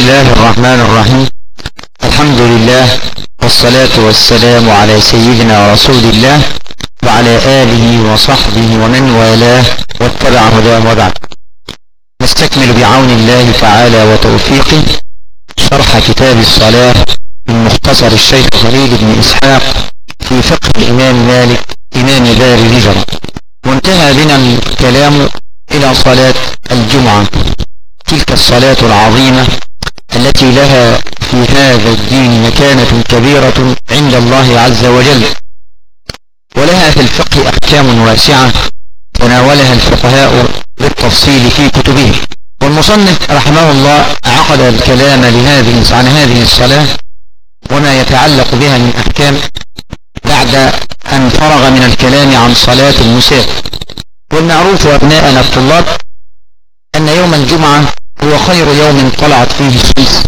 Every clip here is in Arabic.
الله الرحمن الرحيم الحمد لله والصلاة والسلام على سيدنا ورسول الله وعلى آله وصحبه ومن والاه واتبع هداه وبعد نستكمل بعون الله تعالى وتوفيقه شرح كتاب الصلاة من مختصر الشيخ خليل بن إسحاق في فقه الإمام مالك إمام دار الهجرة وانتهى بنا الكلام إلى صلاة الجمعة تلك الصلاة العظيمة التي لها في هذا الدين مكانة كبيرة عند الله عز وجل. ولها في الفقه أحكام واسعة تناولها الفقهاء بالتفصيل في كتبهم. والمصنف رحمه الله عقد الكلام لهذه عن هذه الصلاة وما يتعلق بها من أحكام بعد أن فرغ من الكلام عن صلاة المساء والمعروف أبناءنا الطلاب أن يوم الجمعة هو خير يوم طلعت فيه الشمس.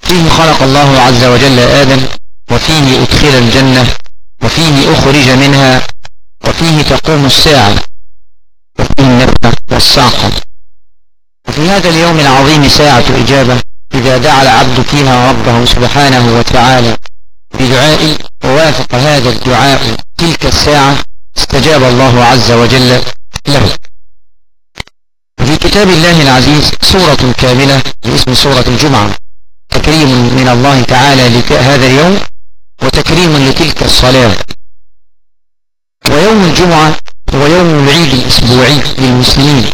فيه خلق الله عز وجل آدم وفيه أدخل الجنة وفيه أخرج منها وفيه تقوم الساعة وفيه النفة والصعقة وفي هذا اليوم العظيم ساعة إجابة إذا دعا العبد فيها ربه سبحانه وتعالى بدعاء ووافق هذا الدعاء تلك الساعة استجاب الله عز وجل له. في كتاب الله العزيز سورة كاملة باسم سورة الجمعة. تكريم من الله تعالى لهذا اليوم وتكريم لتلك الصلاة. ويوم الجمعة هو يوم العيد الأسبوعي للمسلمين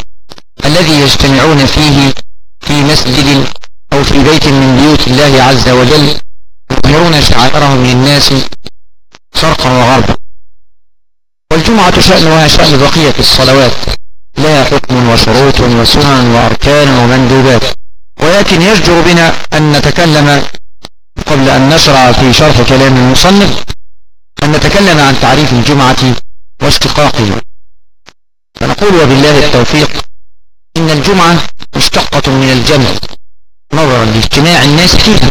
الذي يجتمعون فيه في مسجد أو في بيت من بيوت الله عز وجل يظهرون شعائرهم للناس شرقا وغربا. والجمعة شأنها شأن بقية الصلوات. لها حكم وشروط وسنن وأركان ومندوبات. ولكن يجدر بنا أن نتكلم قبل أن نشرع في شرح كلام المصنف أن نتكلم عن تعريف الجمعة واشتقاقه فنقول وبالله التوفيق إن الجمعة مشتقة من الجمع نظرا لاجتماع الناس فيها.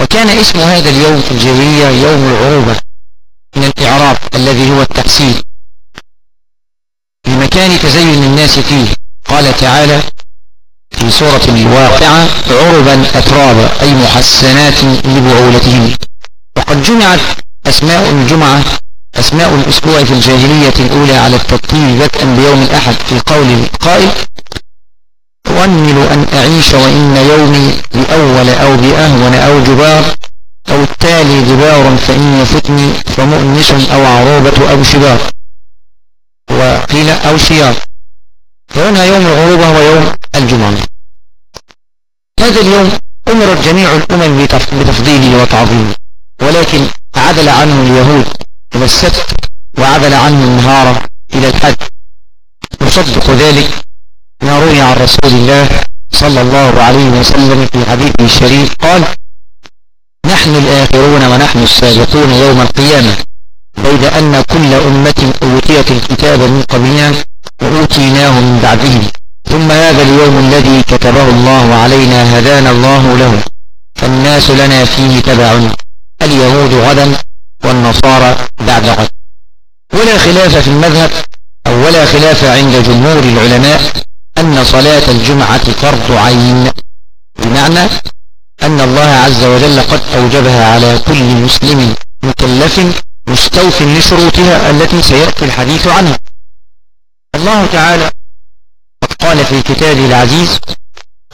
وكان اسم هذا اليوم في الجاهلية يوم العروبة من الإعراب الذي هو التحسين لمكان تزين الناس فيه. قال تعالى في سورة الواقعة عربا أترابا أي محسنات لبعولتهم. وقد جمعت أسماء الجمعة أسماء الأسبوع في الجاهلية الأولى على الترتيب بدءا بيوم الأحد. في قول القائل أؤمل أن أعيش وإن يومي بأول أو بأهون أو جبار أو التالي جبار فإن يفتني فمؤنس أو عروبة أو شبار. وقيل أو شيار فهنا يوم الغروب هو يوم الجمعة. هذا اليوم أمرت جميع الأمم بتفضيله وتعظيمه. ولكن عدل عنه اليهود إلى السبت وعدل عنه النهار إلى الحج. يصدق ذلك ما روي عن رسول الله صلى الله عليه وسلم في حديثه الشريف قال نحن الآخرون ونحن السابقون يوم القيامة. بيد أن كل أمة أوتيت الكتاب من قبلنا وأوتيناه من بعدهم ثم هذا اليوم الذي كتبه الله علينا هدانا الله له. فالناس لنا فيه تبع. اليهود غدا والنصارى بعد غد. ولا خلاف في المذهب أو ولا خلاف عند جمهور العلماء أن صلاة الجمعة فرض عين. بمعنى أن الله عز وجل قد أوجبها على كل مسلم مكلف مستوف لشروطها التي سيأتي الحديث عنها. الله تعالى قال في كتابه العزيز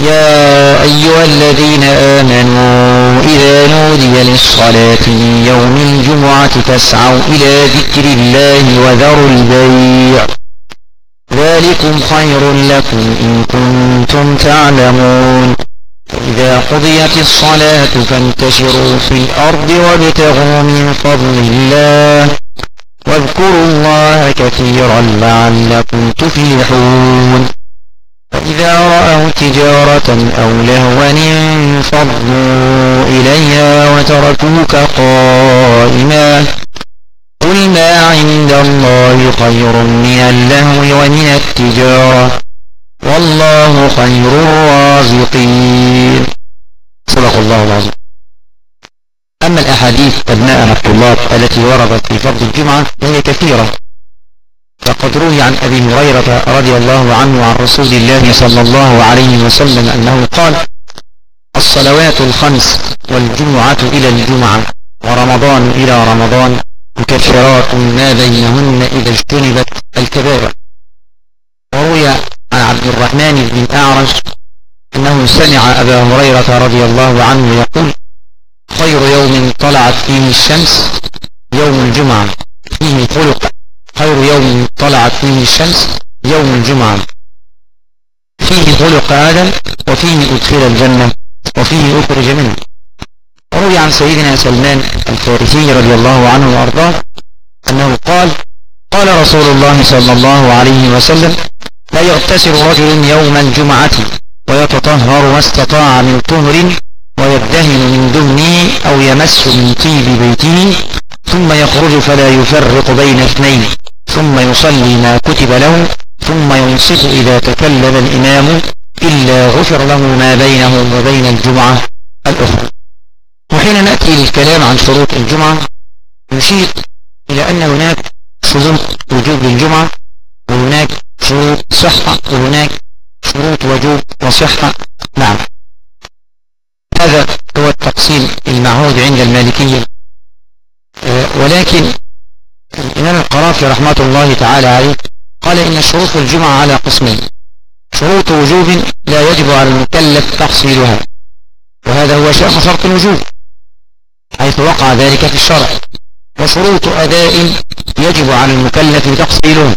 يا أيها الذين آمنوا إذا نودي للصلاة من يوم الجمعة فاسعوا إلى ذكر الله وذروا البيع. ذلكم خير لكم إن كنتم تعلمون. فإذا قضيت الصلاة فانتشروا في الأرض وابتغوا من فضل الله. واذكروا الله كثيرا لعلكم تفلحون. فإذا رأوا تجارة أو لهوا انفضوا إليها وتركوك قائما. قل ما عند الله خير من اللهو ومن التجارة. والله خير الرازقين. صدق الله العظيم. أما الأحاديث أبناءنا الطلاب التي وردت في فرض الجمعة فهي كثيرة. فقد روي عن أبي هريرة رضي الله عنه عن رسول الله صلى الله عليه وسلم أنه قال الصلوات الخمس والجمعة إلى الجمعة ورمضان إلى رمضان مكفرات ما بينهن إذا اجتنبت الكبائر. وروي عبد الرحمن بن الأعرج أنه سمع أبا هريرة رضي الله عنه يقول خير يوم طلعت فيه الشمس يوم الجمعة فيه خلق. خير يوم طلعت فيه الشمس يوم الجمعة. فيه خلق آدم وفيه أدخل الجنة وفيه أخرج منه. روي عن سيدنا سلمان الفارسي رضي الله عنه وأرضاه أنه قال قال رسول الله صلى الله عليه وسلم يغتسل رجل يوم الجمعة ويتطهر ما استطاع من طهر ويدهن من دهنه أو يمس من طيب بيته ثم يخرج فلا يفرق بين اثنين ثم يصلي ما كتب له ثم ينصت إذا تكلم الإمام إلا غفر له ما بينه وبين الجمعة الأخرى. وحين نأتي للكلام عن شروط الجمعة نشير إلى أن هناك شروط وجوب للجمعة وهناك شروط صحة وهناك شروط وجوب وصحة. نعم. هذا هو التقسيم المعهود عند المالكية. آه، ولكن الإمام القرافي رحمة الله تعالى عليه قال إن شروط الجمعة على قسمين. شروط وجوب لا يجب على المكلف تحصيلها. وهذا هو شرط شرط الوجوب حيث وقع ذلك في الشرع. وشروط أداء يجب على المكلف تحصيلها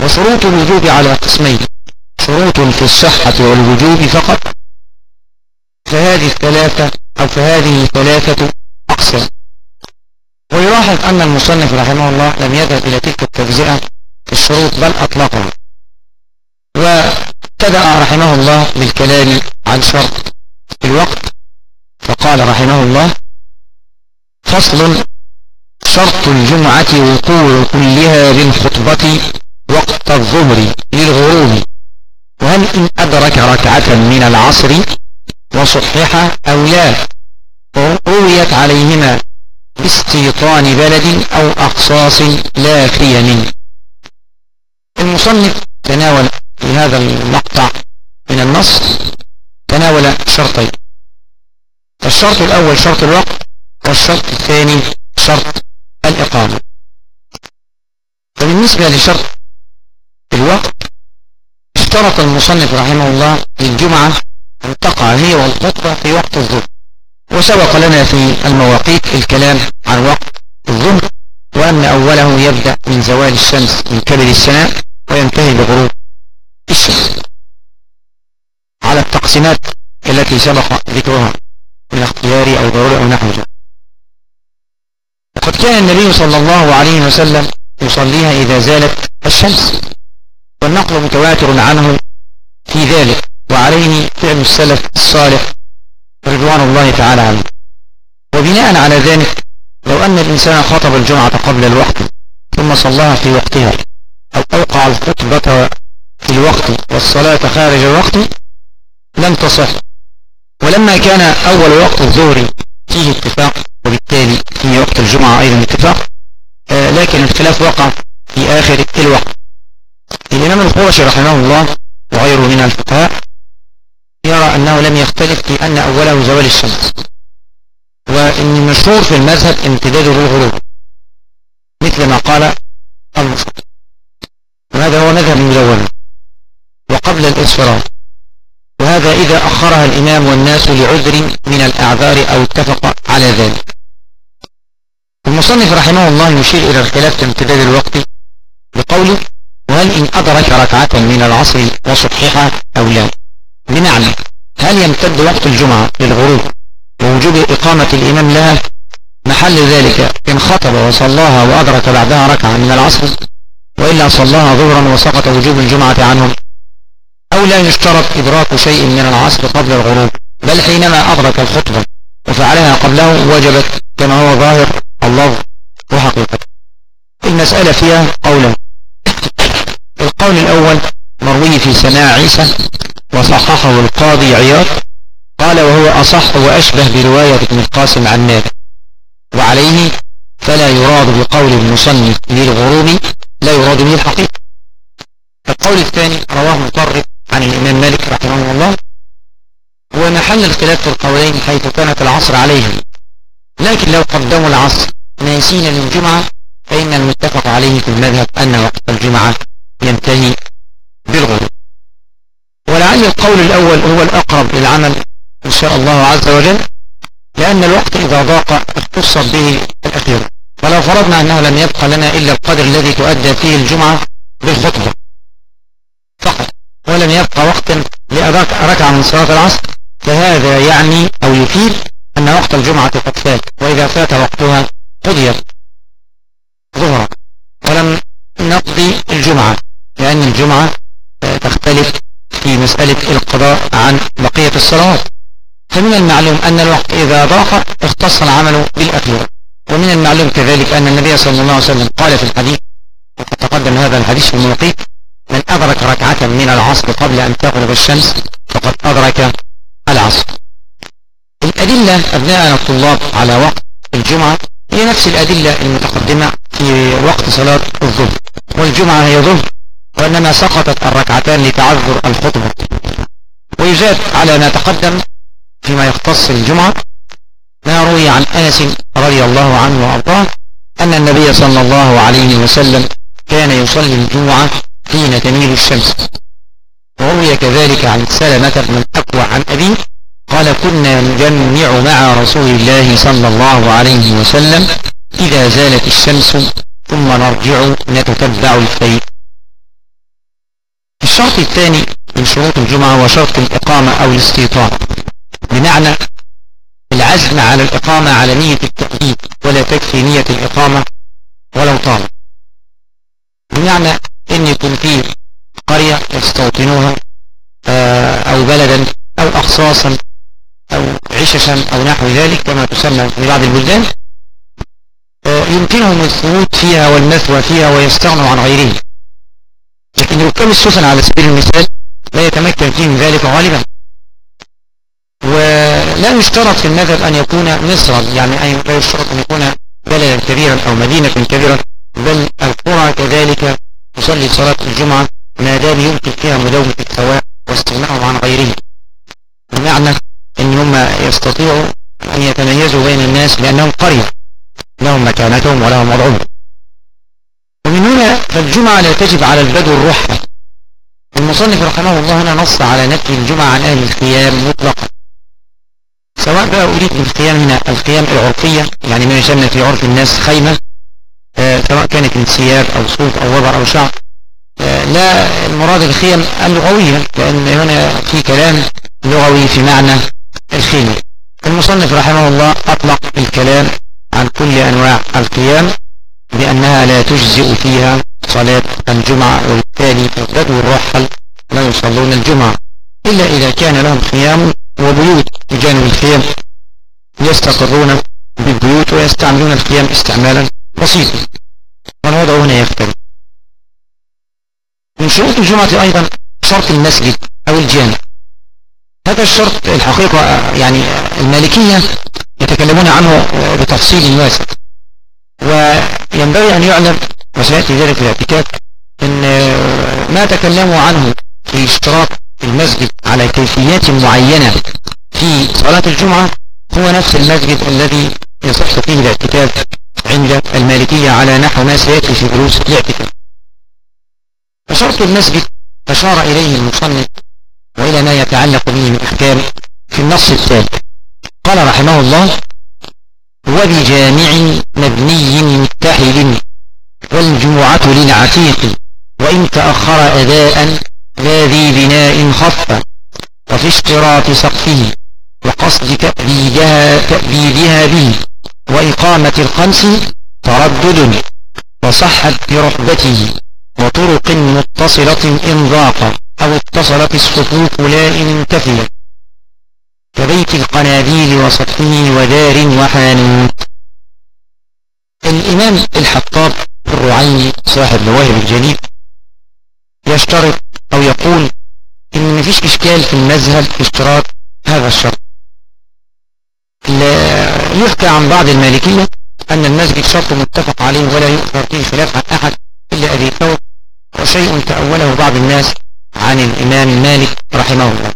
وشروط الوجوب على قسمين. شروط في الصحة والوجوب فقط. فهذه الثلاثة أو فهذه ثلاثة أقسام. ويلاحظ أن المصنف رحمه الله لم يذهب إلى تلك التجزئة في الشروط بل أطلقها. وابتدأ رحمه الله بالكلام عن شرط الوقت. فقال رحمه الله فصل شرط الجمعة وقوع كلها بالخطبة وقت الظهر للغروب وهل إن أدرك ركعة من العصر وصحح أو لا؟ رويت عليهما باستيطان بلد أو أقصاص لا خيم المصنف تناول في هذا المقطع من النص تناول شرطين. الشرط الأول شرط الوقت والشرط الثاني شرط الإقامة. فبالنسبة لشرط اشترط المصنف رحمه الله للجمعة أن تقع هي والخطبة في وقت الظهر. وسبق لنا في المواقيت الكلام عن وقت الظهر وأن أوله يبدأ من زوال الشمس من كبد السماء وينتهي بغروب الشمس. على التقسيمات التي سبق ذكرها من اختياري أو ضروري أو نحو. وقد كان النبي صلى الله عليه وسلم يصليها إذا زالت الشمس. والنقل متواتر عنه في ذلك وعليه فعل السلف الصالح رضوان الله تعالى عنه. وبناء على ذلك لو أن الإنسان خطب الجمعة قبل الوقت ثم صلاها في وقتها أو أوقع الخطبة في الوقت والصلاة خارج الوقت لم تصح. ولما كان أول وقت الظهر فيه اتفاق وبالتالي في وقت الجمعة أيضا اتفاق آه لكن الخلاف وقع في آخر الوقت. الإمام الخرشي رحمه الله وغيره من الفقهاء يرى أنه لم يختلف في أن أوله زوال الشمس. وإن المشهور في المذهب امتداده للغروب مثل ما قال المصطفى وهذا هو مذهب المدونة وقبل الإصفرار وهذا إذا أخرها الإمام والناس لعذر من الأعذار أو اتفق على ذلك. المصنف رحمه الله يشير إلى الخلاف في امتداد الوقت بقوله وهل إن أدرك ركعة من العصر وصححها أو لا؟ بمعنى هل يمتد وقت الجمعة للغروب ووجوب إقامة الإمام لها؟ محل ذلك إن خطب وصلاها وأدرك بعدها ركعة من العصر وإلا صلاها ظهرا وسقط وجوب الجمعة عنهم. أو لا يشترط إدراك شيء من العصر قبل الغروب بل حينما أدرك الخطبة وفعلها قبله وجبت كما هو ظاهر الله وحقيقة. المسألة فيها قولا القول الأول مروي في سماع عيسى وصححه القاضي عياض قال وهو أصح وأشبه برواية ابن القاسم عن مالك. وعليه فلا يراد بقول المصنف للغروب لا يراد به الحقيقة. القول الثاني رواه مطرف عن الإمام مالك رحمه الله. ونحن محل الخلاف في القولين حيث كانت العصر عليهم. لكن لو قدموا العصر ناسين للجمعة فإن المتفق عليه في المذهب أن وقت الجمعة ينتهي بالغروب ولعل القول الأول هو الأقرب للعمل إن شاء الله عز وجل لأن الوقت إذا ضاق اختصت به الأخير. ولو فرضنا أنه لم يبقى لنا إلا القدر الذي تؤدى فيه الجمعة بالخطبة فقط ولم يبقى وقت لأداك ركعة من صلاة العصر فهذا يعني أو يفيد أن وقت الجمعة قد فات وإذا فات وقتها قضيت ظهرا. ولم نقضي الجمعة. الجمعة تختلف في مسألة القضاء عن بقية الصلوات. فمن المعلوم أن الوقت إذا ضاق اختص العمل بالأخير ومن المعلوم كذلك أن النبي صلى الله عليه وسلم قال في الحديث وقد تقدم هذا الحديث في من أدرك ركعة من العصر قبل أن تغرب الشمس فقد أدرك العصر. الأدلة أبناءنا الطلاب على وقت الجمعة هي نفس الأدلة المتقدمة في وقت صلاة الظهر. والجمعة هي ظهر. وإنما سقطت الركعتان لتعذر الخطبة. ويزاد على ما تقدم فيما يختص الجمعة ما روي عن أنس رضي الله عنه وأرضاه أن النبي صلى الله عليه وسلم كان يصلي الجمعة حين تميل الشمس. وروي كذلك عن سلمة بن الأكوع عن أبيه قال كنا نجمع مع رسول الله صلى الله عليه وسلم إذا زالت الشمس ثم نرجع نتتبع الفيء الشرط الثاني من شروط الجمعة هو شرط الإقامة أو الاستيطان. بمعنى العزم على الإقامة على نية التأكيد ولا تكفي نية الإقامة ولو طال. بمعنى أن يكون فيه قرية يستوطنوها أو بلدا أو أخصاصا أو عششا أو نحو ذلك كما تسمى في بعض البلدان يمكنهم الثبوت فيها والمثوى فيها ويستغنوا عن غيرهم. لكن ركاب السفن على سبيل المثال لا يتمكن فيه من ذلك غالبا. ولا يشترط في المذهب أن يكون مصرا يعني لا يشترط أن يكون بلدا كبيرا أو مدينة كبيرة بل القرى كذلك تصلي صلاة الجمعة ما دام يمكن فيها مداومة الثواب واستغنائهم عن غيرهم بمعنى إن هم يستطيعوا أن يتميزوا بين الناس لانهم قرية لهم مكانتهم ولهم وضعهم. ومن هنا فالجمعة لا تجب على البدو الرحة المصنف رحمه الله هنا نص على نفي الجمعة عن أهل الخيام مطلقا. سواء بقى أريد بالخيام هنا الخيام العرفية يعني ما يسمى في عرف الناس خيمة آه سواء كانت من ثياب أو صوف أو وبر أو شعر. آه لا المراد الخيم اللغوية لأن هنا في كلام لغوي في معنى الخيمة. المصنف رحمه الله أطلق الكلام عن كل أنواع القيام. بأنها لا تجزئ فيها صلاة الجمعة وبالتالي بدو الرحل لا يصلون الجمعة. إلا إذا كان لهم خيام وبيوت بجانب الخيام يستقرون بالبيوت ويستعملون الخيام استعمالا بسيطا. والوضع هنا يختلف. من شروط الجمعة أيضا شرط المسجد أو الجامع. هذا الشرط الحقيقة يعني المالكية يتكلمون عنه بتفصيل واسع وينبغي أن يعلم وسيأتي ذلك في الاعتكاف أن ما تكلموا عنه في اشتراط المسجد على كيفيات معينة في صلاة الجمعة هو نفس المسجد الذي يصح فيه الاعتكاف عند المالكية على نحو ما سيأتي في دروس الاعتكاف فشرط المسجد أشار إليه المصنف وإلى ما يتعلق به من أحكام في النص الثالث. قال رحمه الله وبجامع مبني متحد والجمعة للعتيق وإن تأخر أداء لا ذي بناء خف وفي اشتراط سقفه وقصد تأبيدها, تأبيدها به وإقامة الخمس تردد وصحت برحبته وطرق متصلة إن ضاق أو اتصلت الصفوف لا إن انتفلت كبيت القناديل وسطحه ودار وحانوت. الإمام الحطاب الرعيني صاحب مواهب الجليل يشترط أو يقول إن مفيش إشكال في المذهب اشتراط هذا الشرط. يحكى عن بعض المالكية أن المسجد شرط متفق عليه ولا يؤثر فيه خلاف عن أحد إلا أبي ثور وشيء تأوله بعض الناس عن الإمام مالك رحمه الله.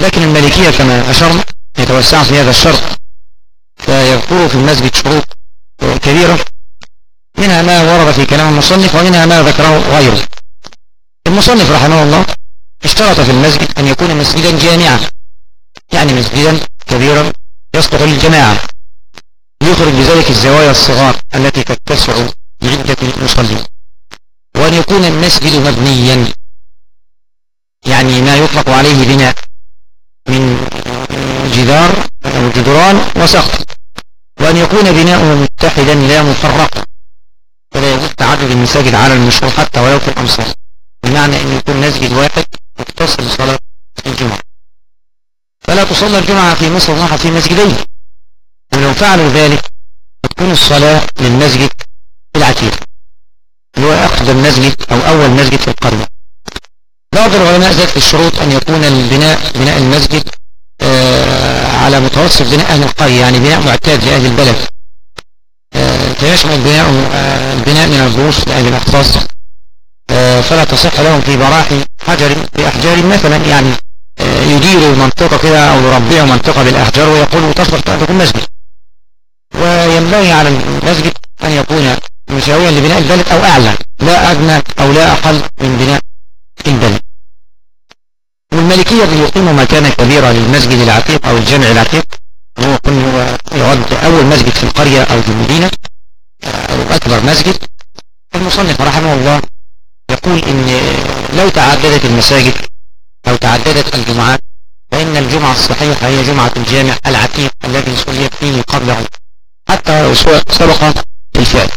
لكن المالكية كما أشرنا يتوسع في هذا الشرط. فيذكروا في المسجد شروط كبيرة. منها ما ورد في كلام المصنف ومنها ما ذكره غيره. المصنف رحمه الله اشترط في المسجد أن يكون مسجدا جامعا يعني مسجدا كبيرا يصلح للجماعة. يخرج بذلك الزوايا الصغار التي تتسع لعدة المصلين. وأن يكون المسجد مبنيا يعني ما يطلق عليه بناء من جدار أو جدران وسقف وأن يكون بناؤه متحدا لا مفرقا. ولا يجوز تعدد المساجد على المشروع حتى ولو في الأمصار بمعنى أن يكون مسجد واحد متصل بصلاة الجمعة. فلا تصلى الجمعة في مصر واحد في مسجدين. ولو فعلوا ذلك تكون الصلاة للمسجد العتيق هو أقدم مسجد أو أول مسجد في القرية. بعض العلماء في الشروط أن يكون البناء بناء المسجد على متوسط بناء أهل القرية يعني بناء معتاد لأهل البلد. آه فيشمل بناء آه البناء من البروس لأهل الأخصاص آه، فلا تصح لهم في براحي حجر بأحجار مثلا يعني آه، يديروا منطقة كده أو يربعوا منطقة بالأحجار ويقولوا تصلح أن تكون مسجد وينبغي على المسجد أن يكون مساويا لبناء البلد أو أعلى لا أدنى أو لا أقل من بناء البلد. والملكية بيقيموا مكانة كبيرة للمسجد العتيق أو الجامع العتيق. هو يعد أول مسجد في القرية أو في المدينة أو أكبر مسجد. المصنف رحمه الله يقول إن لو تعددت المساجد أو تعددت الجمعات فإن الجمعة الصحيحة هي جمعة الجامع العتيق الذي صليت فيه قبله حتى سبق الفعل.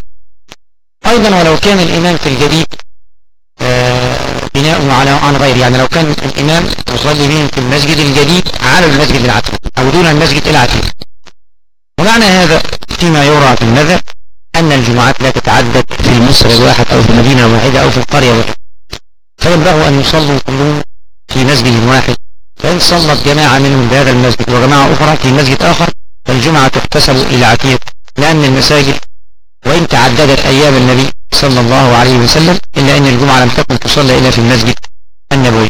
أيضا ولو كان الإمام في الجديد آه، بناء على عن غير يعني لو كان الإمام يصلي بهم في المسجد الجديد على المسجد العتيق أو دون المسجد العتيق. ومعنى هذا فيما يرى في المذهب أن الجمعات لا تتعدد في مصر الواحد أو في مدينة واحدة أو في القرية واحدة فينبغي أن يصلوا كلهم في مسجد واحد. فإن صلت جماعة منهم بهذا المسجد وجماعة أخرى في مسجد آخر فالجمعة تحتسب للعتيق لأن المساجد وإن تعددت أيام النبي صلى الله عليه وسلم إلا أن الجمعة لم تكن تصلى إلا في المسجد النبوي.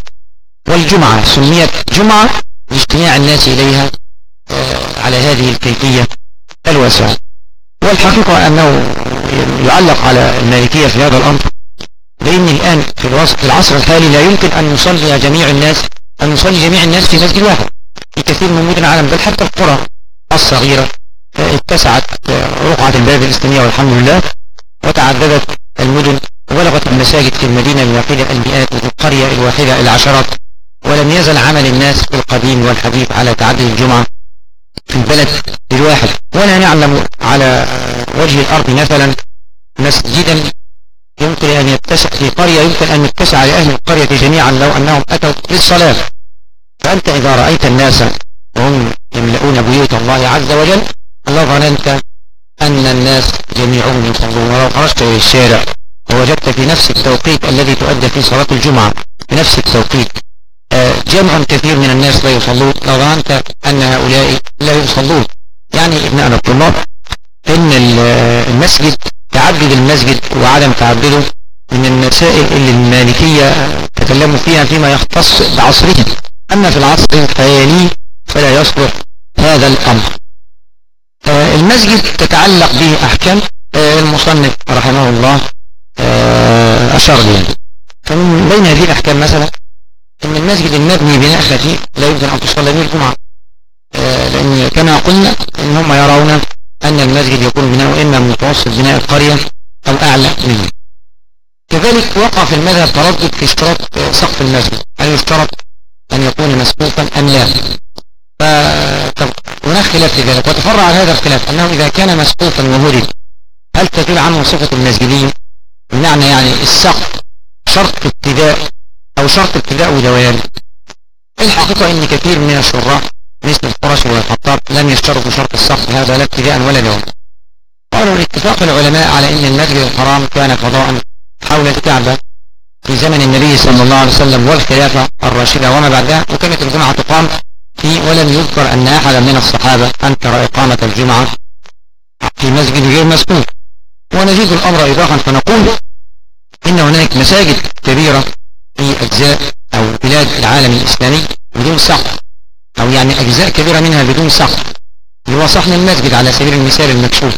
والجمعة سميت جمعة لاجتماع الناس إليها آه، على هذه الكيفية الواسعة. والحقيقة أنه يعلق على المالكية في هذا الأمر بأن الآن في العصر الحالي لا يمكن أن يصلي جميع الناس أن يصلي جميع الناس في مسجد واحد. في كثير من مدن العالم بل حتى القرى الصغيرة اتسعت رقعة البلد الإسلامية والحمد لله وتعددت المدن وبلغت المساجد في المدينة الواحدة المئات وفي القرية الواحدة العشرات ولم يزل عمل الناس في القديم والحديث على تعدد الجمعة في البلد الواحد ولا نعلم على وجه الأرض مثلا مسجدا يمكن أن يتسع في قرية يمكن أن يتسع لأهل القرية جميعا لو أنهم أتوا للصلاة. فأنت إذا رأيت الناس وهم يملؤون بيوت الله عز وجل الله ظننت أن الناس جميعهم يصلون ولو خرجت إلى الشارع ووجدت في نفس التوقيت الذي تؤدى فيه صلاة الجمعة نفس التوقيت. آه، جمع كثير من الناس لا يصلون. لو ظننت أن هؤلاء لا يصلون. يعني ابن الطلاب إن المسجد تعدد المسجد وعدم تعدده من المسائل اللي المالكية تكلموا فيها فيما يختص بعصرهم أما في العصر الحالي فلا يصلح هذا الأمر. آه، المسجد تتعلق به أحكام آه، المصنف رحمه الله آه، أشار بها فمن بين هذه الأحكام مثلا أن المسجد المبني بناء خفيف لا يمكن أن تصلى به الجمعة. لأن كما قلنا إن هم يرون أن المسجد يكون بناء إما متوسط بناء القرية أو أعلى منه. كذلك وقع في المذهب تردد في اشتراط سقف المسجد. هل يشترط أن يكون مسقوفا أم لا؟ هناك خلاف في ذلك وتفرع عن هذا الخلاف أنه إذا كان مسقوفا وهدد هل تزول عنه صفة المسجدية بمعنى يعني السقف شرط ابتداء أو شرط ابتداء ودوام. الحقيقة أن كثير من الشراح مثل القرشي والخطاب لم يشترطوا شرط السقف هذا لا ابتداء ولا دوام. قالوا لاتفاق العلماء على أن المسجد الحرام كان فضاء حول الكعبة في زمن النبي صلى الله عليه وسلم والخلافة الراشدة وما بعدها وكانت الجمعة تقام فيه ولم يذكر أن أحدا من الصحابة أنكر إقامة الجمعة في مسجد غير مسكون. ونزيد الأمر إضافا فنقول إن هناك مساجد كبيرة في أجزاء أو بلاد العالم الإسلامي بدون سقف أجزاء كبيرة منها بدون سقف. اللي هو صحن المسجد على سبيل المثال المكشوف.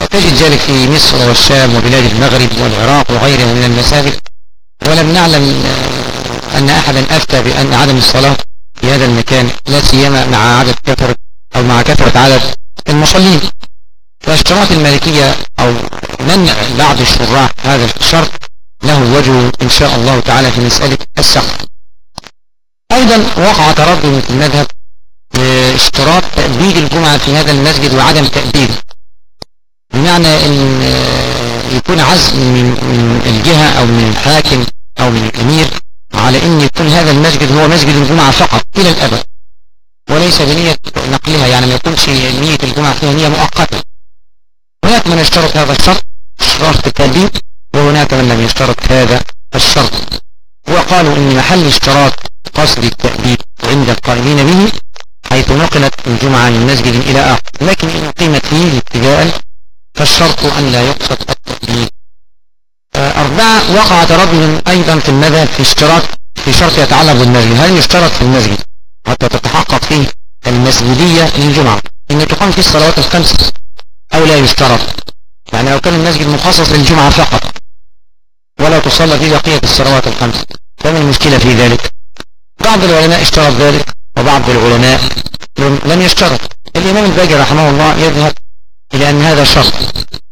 وتجد ذلك في مصر والشام وبلاد المغرب والعراق وغيرها من المساجد. ولم نعلم أن أحدا أفتى بأن عدم الصلاة. في هذا المكان لا سيما مع عدد كثرة أو مع كثرة عدد المصلين. واشتراط المالكية أو منع بعض الشراح هذا الشرط له وجه إن شاء الله تعالى في مسألة السقف. أيضا وقع تردد في المذهب اشتراط تأبيد الجمعة في هذا المسجد وعدم تأبيده. بمعنى أن يكون عزم من الجهة أو من الحاكم أو من الأمير على أن يكون هذا المسجد هو مسجد الجمعة فقط إلى الأبد. وليس بنية نقلها يعني ما يكونش نية الجمعة فيها نية مؤقتة. هناك من اشترط هذا الشرط اشتراط التأبيد وهناك من لم يشترط هذا الشرط. وقالوا إن محل اشتراط قصد التأبيد عند القائمين به حيث نقلت الجمعة من مسجد إلى آخر. لكن إن قيمت فيه ابتداء فالشرط أن لا يقصد التأبيد. أربعة وقع تردد أيضا في المذهب في اشتراط في شرط يتعلق بالمسجد هل يشترط في المسجد حتى تتحقق فيه المسجدية للجمعة؟ إن تقام فيه الصلوات الخمس أو لا يشترط. يعني لو كان المسجد مخصص للجمعة فقط ولا تصلى فيه بقية الصلوات الخمس. فما المشكلة في ذلك؟ بعض العلماء اشترط ذلك وبعض العلماء لم يشترط. الإمام الباجي رحمه الله يذهب إلى أن هذا شرط.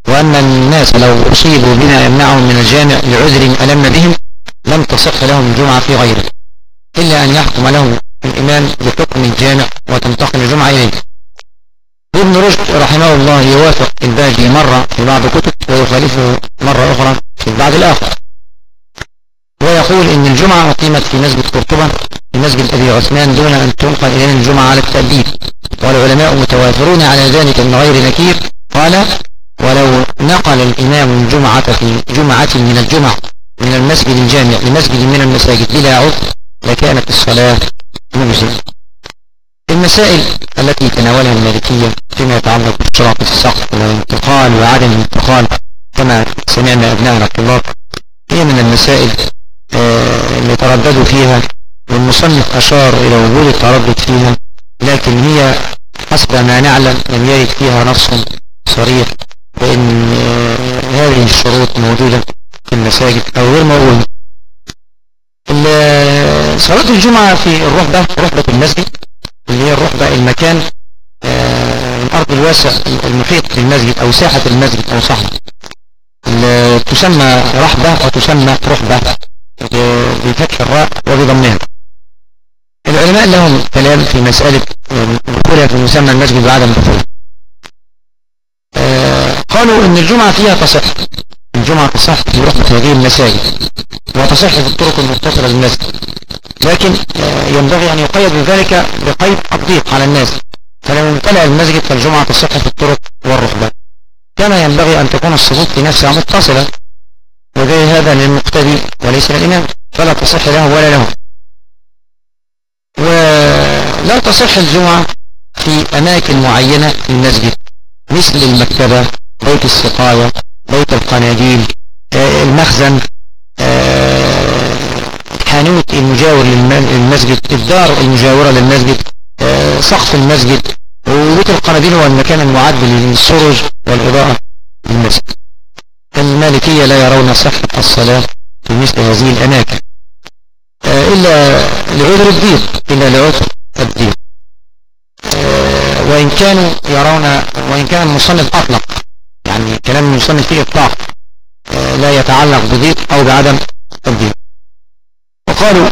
وأن الناس لو أصيبوا بما يمنعهم من الجامع لعذر ألم بهم لم تصح لهم الجمعة في غيره إلا أن يحكم له الإمام بحكم الجامع وتنتقل الجمعة إليه. ابن رشد رحمه الله يوافق الباجي مرة في بعض الكتب ويخالفه مرة أخرى في بعض الآخر. ويقول إن الجمعة أقيمت في مسجد قرطبة في مسجد أبي عثمان دون أن تنقل إلينا الجمعة على التأديب والعلماء متوافرون على ذلك من غير نكير. قال ولو نقل الإمام الجمعة في جمعة من الجمع من المسجد الجامع لمسجد من المساجد بلا عذر لكانت الصلاة مجزئة المسائل التي تناولها المالكية فيما يتعلق باشتراط السقف والانتقال وعدم الانتقال كما سمعنا أبناءنا الطلاب هي من المسائل اللي ترددوا فيها والمصنف أشار إلى وجود التردد فيها لكن هي حسب ما نعلم لم يرد فيها نص صريح. بأن هذه الشروط موجودة في المساجد أو غير موجودة. صلاة الجمعة في الرهبة رهبة المسجد اللي هي الرهبة المكان الأرض الواسع المحيط بالمسجد أو ساحة المسجد أو صحن تسمى رحبة وتسمى رحبة بفتح الراء وبضمها. العلماء لهم كلام في مسألة دخولها في مسمى المسجد وعدم دخولها قالوا إن الجمعة فيها تصح. الجمعة تصح في رحمة هذه المساجد. وتصح في الطرق المتصلة للمسجد لكن ينبغي أن يقيد بذلك بقيد الضيق على الناس. فلو امتلأ المسجد فالجمعة تصح في الطرق والرحبة كما ينبغي أن تكون الصفوف في نفسها متصلة وغير هذا للمقتدي وليس للإمام. فلا تصح له ولا له. ولا تصح الجمعة في أماكن معينة في المسجد. مثل المكتبة بيت السقاية بيت القناديل المخزن الحانوت المجاور للمسجد الدار المجاورة للمسجد سقف المسجد وبيت القناديل هو المكان المعد للسرج والإضاءة للمسجد. المالكية لا يرون صحة الصلاة في مثل هذه الأماكن إلا لعذر الضيق إلا لعذر الضيق وإن كانوا يرون وإن كان المصنف أطلق يعني كلام المصنف فيه إطلاق لا يتعلق بضيق أو بعدم الضيق وقالوا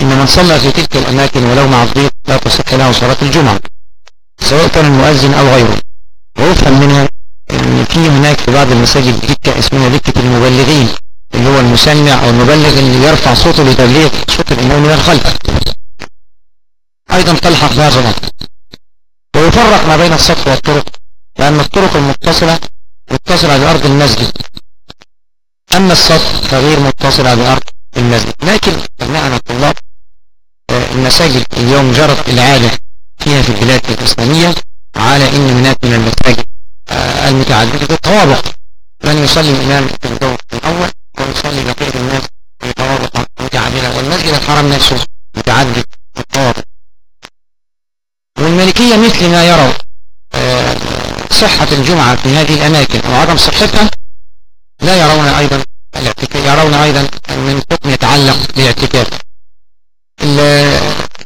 إن من صلى في تلك الأماكن ولو مع الضيق لا تصح له صلاة الجمعة سواء كان المؤذن أو غيره. ويفهم منها إن في هناك في بعض المساجد دكة اسمها دكة المبلغين اللي هو المسمع أو المبلغ اللي يرفع صوته لتبليغ صوت الإمام من الخلف. أيضا تلحق بها غلط ويفرق ما بين السطح والطرق لأن الطرق المتصلة متصلة بارض المسجد. أما السطح فغير متصلة بارض المسجد. لكن ابناءنا الطلاب المساجد اليوم جرت العادة فيها في البلاد الإسلامية على إن هناك من المساجد المتعددة الطوابق من يصلي الإمام في الدور الأول ويصلي بقية الناس في طوابق متعددة. والمسجد الحرام نفسه متعدد الطوابق المالكية مثل ما يروا آه، صحة الجمعة في هذه الأماكن أو عدم صحتها لا يرون أيضا الاعتكاف يرون أيضا من حكم يتعلق بالاعتكاف.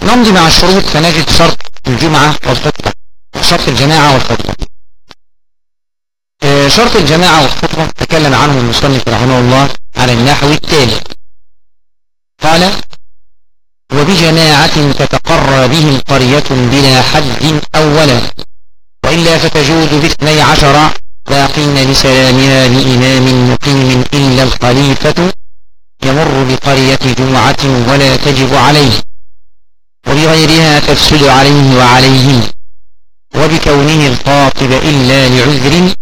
نمضي مع الشروط فنجد شرط الجمعة والخطبة شرط الجماعة والخطبة. آه، شرط الجماعة والخطبة تكلم عنه المصنف رحمه الله على النحو التالي. قال وبجماعة تتقرى بهم قرية بلا حد أولا. وإلا فتجوز باثني عشر باقين لسلامها لإمام مقيم إلا الخليفة يمر بقرية جمعة ولا تجب عليه وبغيرها تفسد عليه وعليهم وبكونه الخاطب إلا لعذر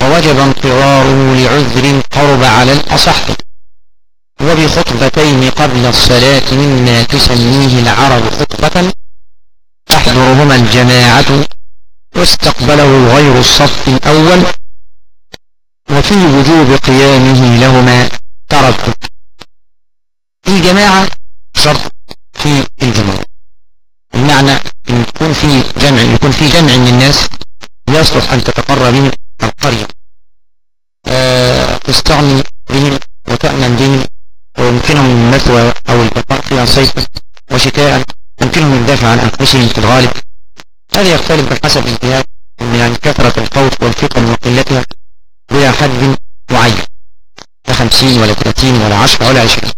ووجب انتظاره لعذر قرب على الأصح وبخطبتين قبل الصلاة مما تسميه العرب خطبة تحضرهما الجماعة واستقبله غير الصف الأول وفي وجوب قيامه لهما تردد الجماعة شرط في الجماعة. بمعنى إن يكون في جمع يكون في جمع من الناس يصلح أن تتقرى بهم القرية. تستغني بهم وتأمن بهم ويمكنهم المثوى أو البقاء فيها صيفا وشتاء يمكنهم الدافع عن أنفسهم في الغالب. هذا يختلف بحسب انتهاء يعني كثرة الخوف والفقر وقلتها بلا حد معين؟ لا 50 ولا 30 ولا 10 ولا 20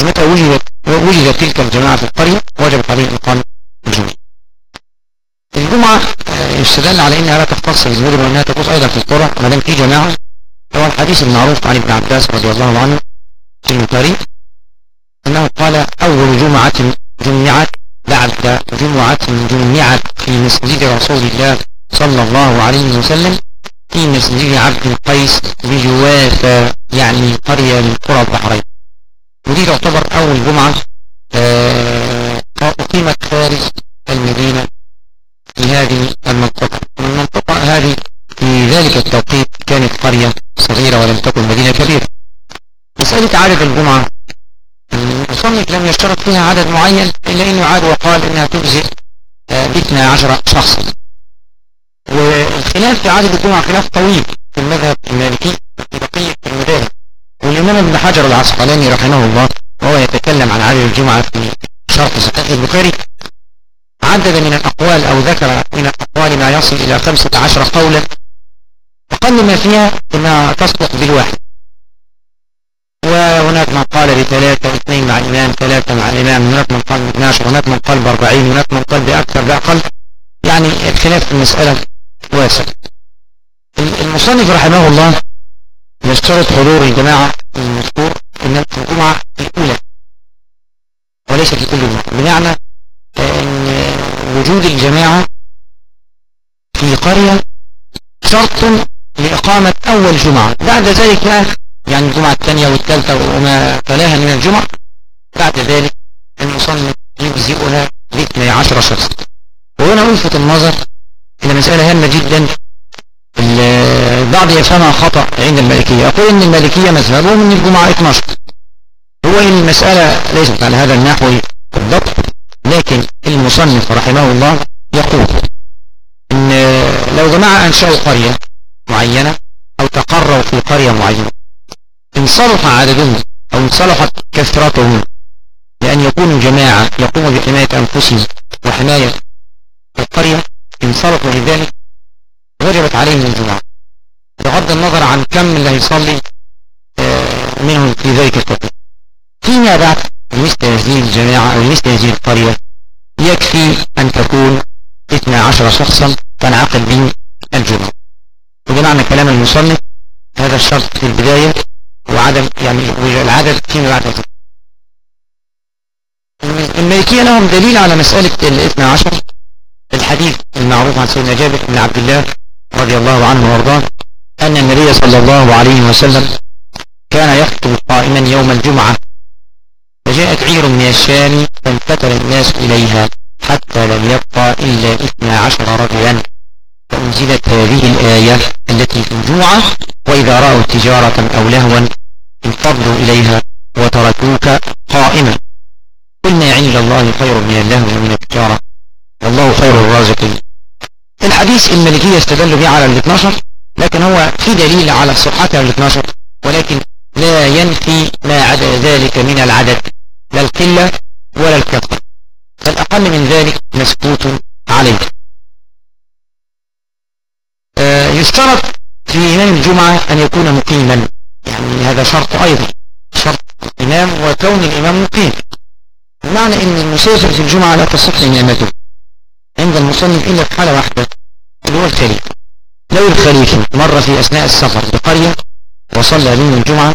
متى وجدت وجدت تلك الجماعة في القرية؟ وجبت عليه إقامة الجمعة. الجمعة يستدل على إنها لا تختص بالمدن وإنها تقوس أيضا في القرى. ما دام في جماعة هو الحديث المعروف عن ابن عباس رضي الله عنه في البخاري أنه قال أول جمعة جمعت بعد جمعة جمعت في مسجد رسول الله صلى الله عليه وسلم في مسجد عبد القيس بجواف يعني قرية من قرى البحرين ودي تعتبر أول جمعة آه، أقيمت خارج المدينة في هذه المنطقة. المنطقة هذه في ذلك التوقيت كانت قرية صغيرة ولم تكن مدينة كبيرة. مسألة عدد الجمعة لم يشترط فيها عدد معين إلا أنه عاد وقال إنها تجزئ آه، باثنى عشر شخصا والخلاف في عدد الجمعة خلاف طويل في المذهب المالكي في بقية المذاهب. والإمام ابن حجر العسقلاني رحمه الله وهو يتكلم عن عدد الجمعة في شرح صحيح البخاري عدد من الأقوال أو ذكر من الأقوال ما يصل إلى خمسة عشر قولا أقل ما فيها إنها تصلح بالواحد. وهناك من قال بثلاثة واثنين مع الإمام ثلاثة مع الإمام هناك من قال باثناشر هناك من قال بأربعين هناك من قال بأكثر بأقل. يعني الخلاف في المسألة واسع. المصنف رحمه الله يشترط حضور الجماعة المذكور إنما في الجمعة الأولى وليس في كل جمعة بمعنى أن وجود الجماعة في قرية شرط لإقامة أول جمعة. بعد ذلك يعني الجمعة الثانية والثالثة وما تلاها من الجمعة بعد ذلك المصنف يجزئها باثني عشر شخص. وهنا ألفت النظر إلى مسألة هامة جدا. البعض يفهمها خطأ عند المالكية. يقول إن المالكية مذهبهم إن الجمعة 12 هو المسألة ليست على هذا النحو بالضبط لكن المصنف رحمه الله يقول إن لو جماعة أنشأوا قرية معينة أو تقروا في قرية معينة إن صلح عددهم أو ان صلحت كثرتهم لأن يكونوا جماعة يقوموا بحماية أنفسهم وحماية القرية إن صلحوا لذلك وجبت عليهم الجمعة بغض النظر عن كم اللي هيصلي آه، منهم في ذلك التوقيت فيما بعد مثل هذه الجماعة أو مثل هذه القرية يكفي أن تكون 12 شخصا تنعقد به الجمعة وده معنى كلام المصنف هذا الشرط في البداية وعدم يعني العدد فيما بعد. ذلك الملكية لهم دليل على مسألة الاثنى عشر الحديث المعروف عن سيدنا جابر بن عبد الله رضي الله عنه وارضاه أن النبي صلى الله عليه وسلم كان يخطب قائما يوم الجمعة فجاءت عير من الشام فانفتل الناس إليها حتى لم يبقى إلا اثنى عشر رجلا. فأنزلت هذه الآية التي في الجمعة وإذا رأوا تجارة أو لهوا انفضوا إليها وتركوك قائما. قلنا عند الله خير من اللهو ومن التجارة. والله صلاة زكية الحديث المالكية استدلوا به على ال 12 لكن هو في دليل على صحتها ال 12 ولكن لا ينفي ما عدا ذلك من العدد لا القلة ولا الكثرة. فالأقل من ذلك مسكوت عليه. آه، يشترط في إمام الجمعة أن يكون مقيما. يعني هذا شرط أيضا شرط الإمام وكون الإمام مقيم. بمعنى أن المسافر في الجمعة لا تصح إمامته عند المصنف إلا في حالة واحدة اللي هو الخليفة لو الخليفة مر في أثناء السفر بقرية وصلى بهم الجمعة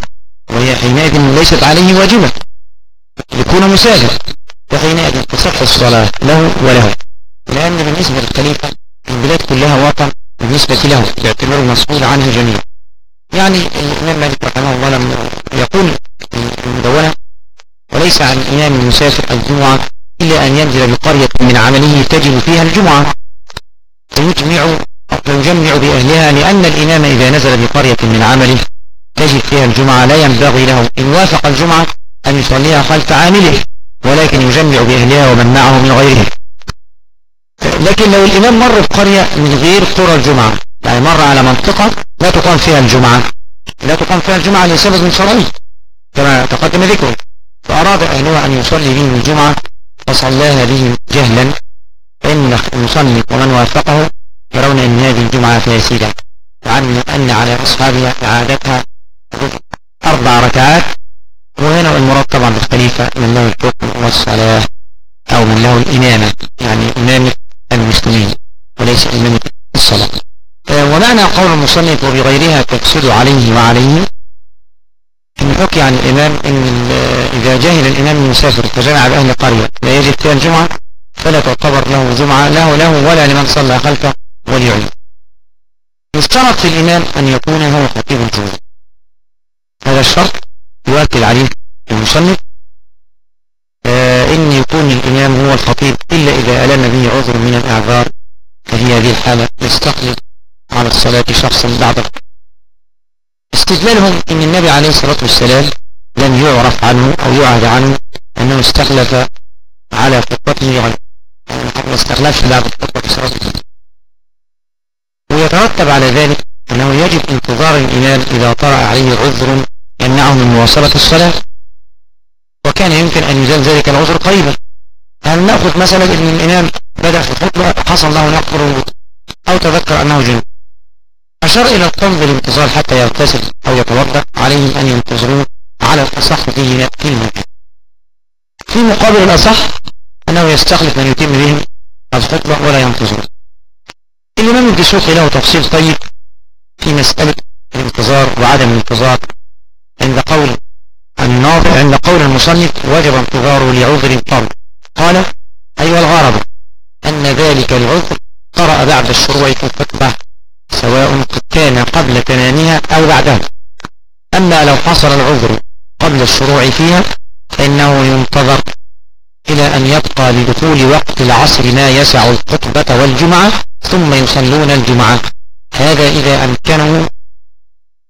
وهي حينئذ ليست عليه واجبة يكون مسافر فحينئذ تصح الصلاة له وله. لأن بالنسبة للخليفة البلاد كلها وطن بالنسبة له باعتباره مسؤول عنها جميعا. يعني الإمام مالك رحمه الله لما يقول المدونة وليس عن الإمام المسافر الجمعة إلا أن ينزل بقرية من عمله تجب فيها الجمعة. فيجمع فيجمع بأهلها لأن الإمام إذا نزل بقرية من عمله تجب فيها الجمعة لا ينبغي له إن وافق الجمعة أن يصليها خلف عامله ولكن يجمع بأهلها ومن معه من غيرهم لكن لو الإمام مر بقرية من غير قرى الجمعة يعني مر على منطقة لا تقام فيها الجمعة. لا تقام فيها الجمعة لسبب شرعي كما تقدم ذكره. فأراد أهلها أن يصلي بهم الجمعة فصلاها بهم جهلا. فإن المصلي ومن وافقه يرون أن هذه الجمعة فاسدة وعن أن على أصحابها إعادتها أربع ركعات وهنا المراد طبعا بالخليفة من له الحكم والصلاة أو من له الإمامة يعني إمامة المسلمين وليس إمامة ومعنى قول المصنف وبغيرها تفسد عليه وعليه؟ إن حكي عن الإمام إن إذا جاهل الإمام المسافر فجمع بأهل قرية لا يجد فيها الجمعة فلا تعتبر له جمعة له له ولا لمن صلى خلفه وليعين يشترط في الإمام أن يكون هو خطيب الجمعة. هذا الشرط يؤكد عليه المصنف. آه إن يكون الإمام هو الخطيب إلا إذا ألم به عذر من الأعذار ففي هذه الحالة يستقلب على الصلاة شخصا بعده استدلالهم إن النبي عليه الصلاة والسلام لم يعرف عنه أو يعهد عنه أنه استخلف على خطبته غيره يعني ما استخلفش بعد خطبة صلاة ويترتب على ذلك أنه يجب انتظار الإمام إذا طرأ عليه عذر يمنعه من مواصلة الصلاة. وكان يمكن أن يزال ذلك العذر قريبا هل نأخذ مثلا إن الإمام بدأ في الخطبة حصل له نقر أو تذكر أنه جنب؟ أشار إلى القوم بالانتظار حتى يغتسل أو يتوضأ عليهم أن ينتظرون على الأصح في المكان. في مقابل الأصح أنه يستخلف من يتم بهم الخطبة ولا ينتظر. الإمام الدسوقي له تفصيل طيب في مسألة الانتظار وعدم الانتظار عند قول الناظر عند قول المصنف وجب انتظاره لعذر طرد قال أيها الغرض أن ذلك العذر قرأ بعد الشروع في الخطبة سواء كان قبل تمامها أو بعدها. أما لو حصل العذر قبل الشروع فيها فإنه ينتظر إلى أن يبقى لدخول وقت العصر ما يسع الخطبة والجمعة ثم يصلون الجمعة. هذا إذا أمكنه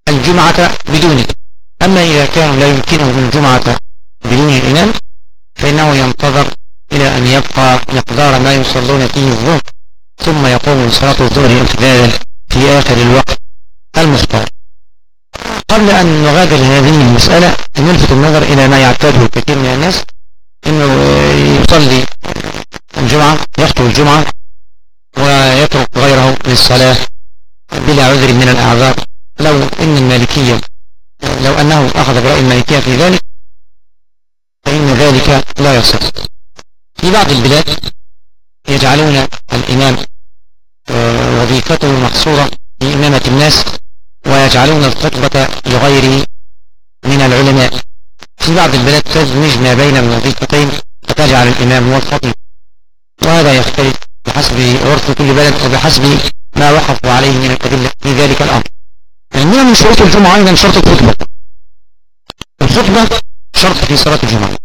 الجمعة بدونه. أما إذا كان لا يمكنه الجمعة بدون الإمام فإنه ينتظر إلى أن يبقى مقدار ما يصلون فيه الظهر ثم يقوم صلاة الظهر امتدادا في آخر الوقت المختار قبل أن نغادر هذه المسألة نلفت النظر إلى ما يعتاده كثير من الناس أنه يصلي الجمعة يخطو الجمعة ويترك غيره للصلاة بلا عذر من الأعذار. لو إن المالكية لو أنه أخذ برأي المالكية في ذلك فإن ذلك لا يصح. في بعض البلاد يجعلون الإمام وظيفته محصورة في إمامة الناس ويجعلون الخطبة لغيره من العلماء. في بعض البلاد تدمج ما بين الوظيفتين فتجعل الإمام هو الخطيب. وهذا يختلف بحسب عرف كل بلد وبحسب ما وقفوا عليه من الأدلة في ذلك الأمر. عندنا من شروط الجمعة أيضا شرط الخطبة. الخطبة شرط في صلاة الجمعة.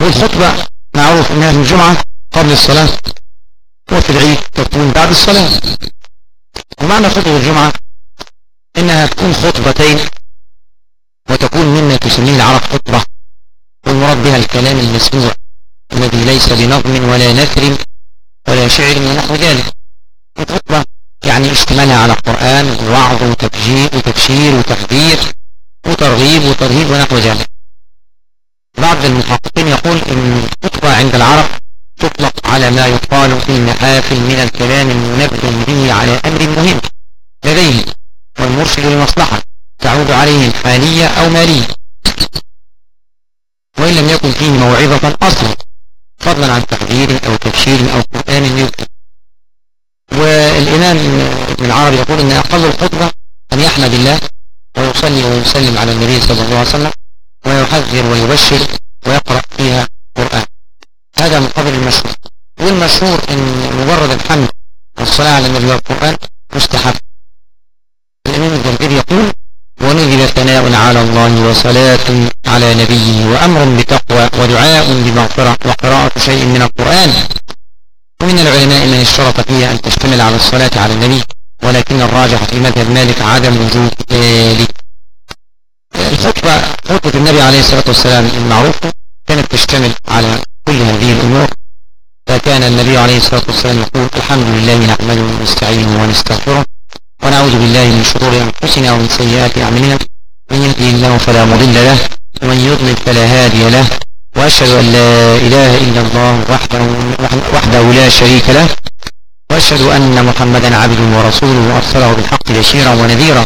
والخطبة معروف أنها الجمعة قبل الصلاة. وفي العيد تكون بعد الصلاة. ومعنى خطبة الجمعة؟ إنها تكون خطبتين وتكون مما تسميه العرب خطبة والمراد بها الكلام المسموع الذي ليس بنظم ولا نثر ولا شعر ونحو ذلك. الخطبة يعني اشتمالها على القرآن ووعظ وتبجير وتبشير وتخدير وترغيب وترهيب ونحو ذلك. بعض المحققين يقول إن الخطبة عند العرب تطلق على ما يقال في المحافل من الكلام المنبه به على أمر مهم لديهم والمرشد لمصلحة تعود عليهم حالية أو مالية. وإن لم يكن فيه موعظة أصلا فضلا عن تحذير أو تبشير أو قرآن يذكر. والإمام ابن العربي يقول إن أقل الخطبة أن يحمد الله ويصلي ويسلم على النبي صلى الله عليه وسلم ويحذر ويبشر ويقرأ فيها المشهور. والمشهور إن مجرد الحمد والصلاة على النبي والقرآن مستحب. الإمام الجنبير يقول ونجد ثناء على الله وصلاة على نبيه وأمر بتقوى ودعاء بمغفرة وقراءة شيء من القرآن. ومن العلماء من اشترط فيها أن تشتمل على الصلاة على النبي ولكن الراجح في مذهب مالك عدم وجود ذلك. الخطبة خطبة النبي عليه الصلاة والسلام المعروفة كانت تشتمل على كل هذه الأمور. فكان النبي عليه الصلاة والسلام يقول؟ الحمد لله نحمده ونستعينه ونستغفره ونعوذ بالله من شرور أنفسنا ومن سيئات أعمالنا. من يهدي الله فلا مضل له ومن يضلل فلا هادي له. وأشهد أن لا إله إلا الله وحده, وحده لا شريك له. وأشهد أن محمدا عبده ورسوله أرسله بالحق بشيرا ونذيرا.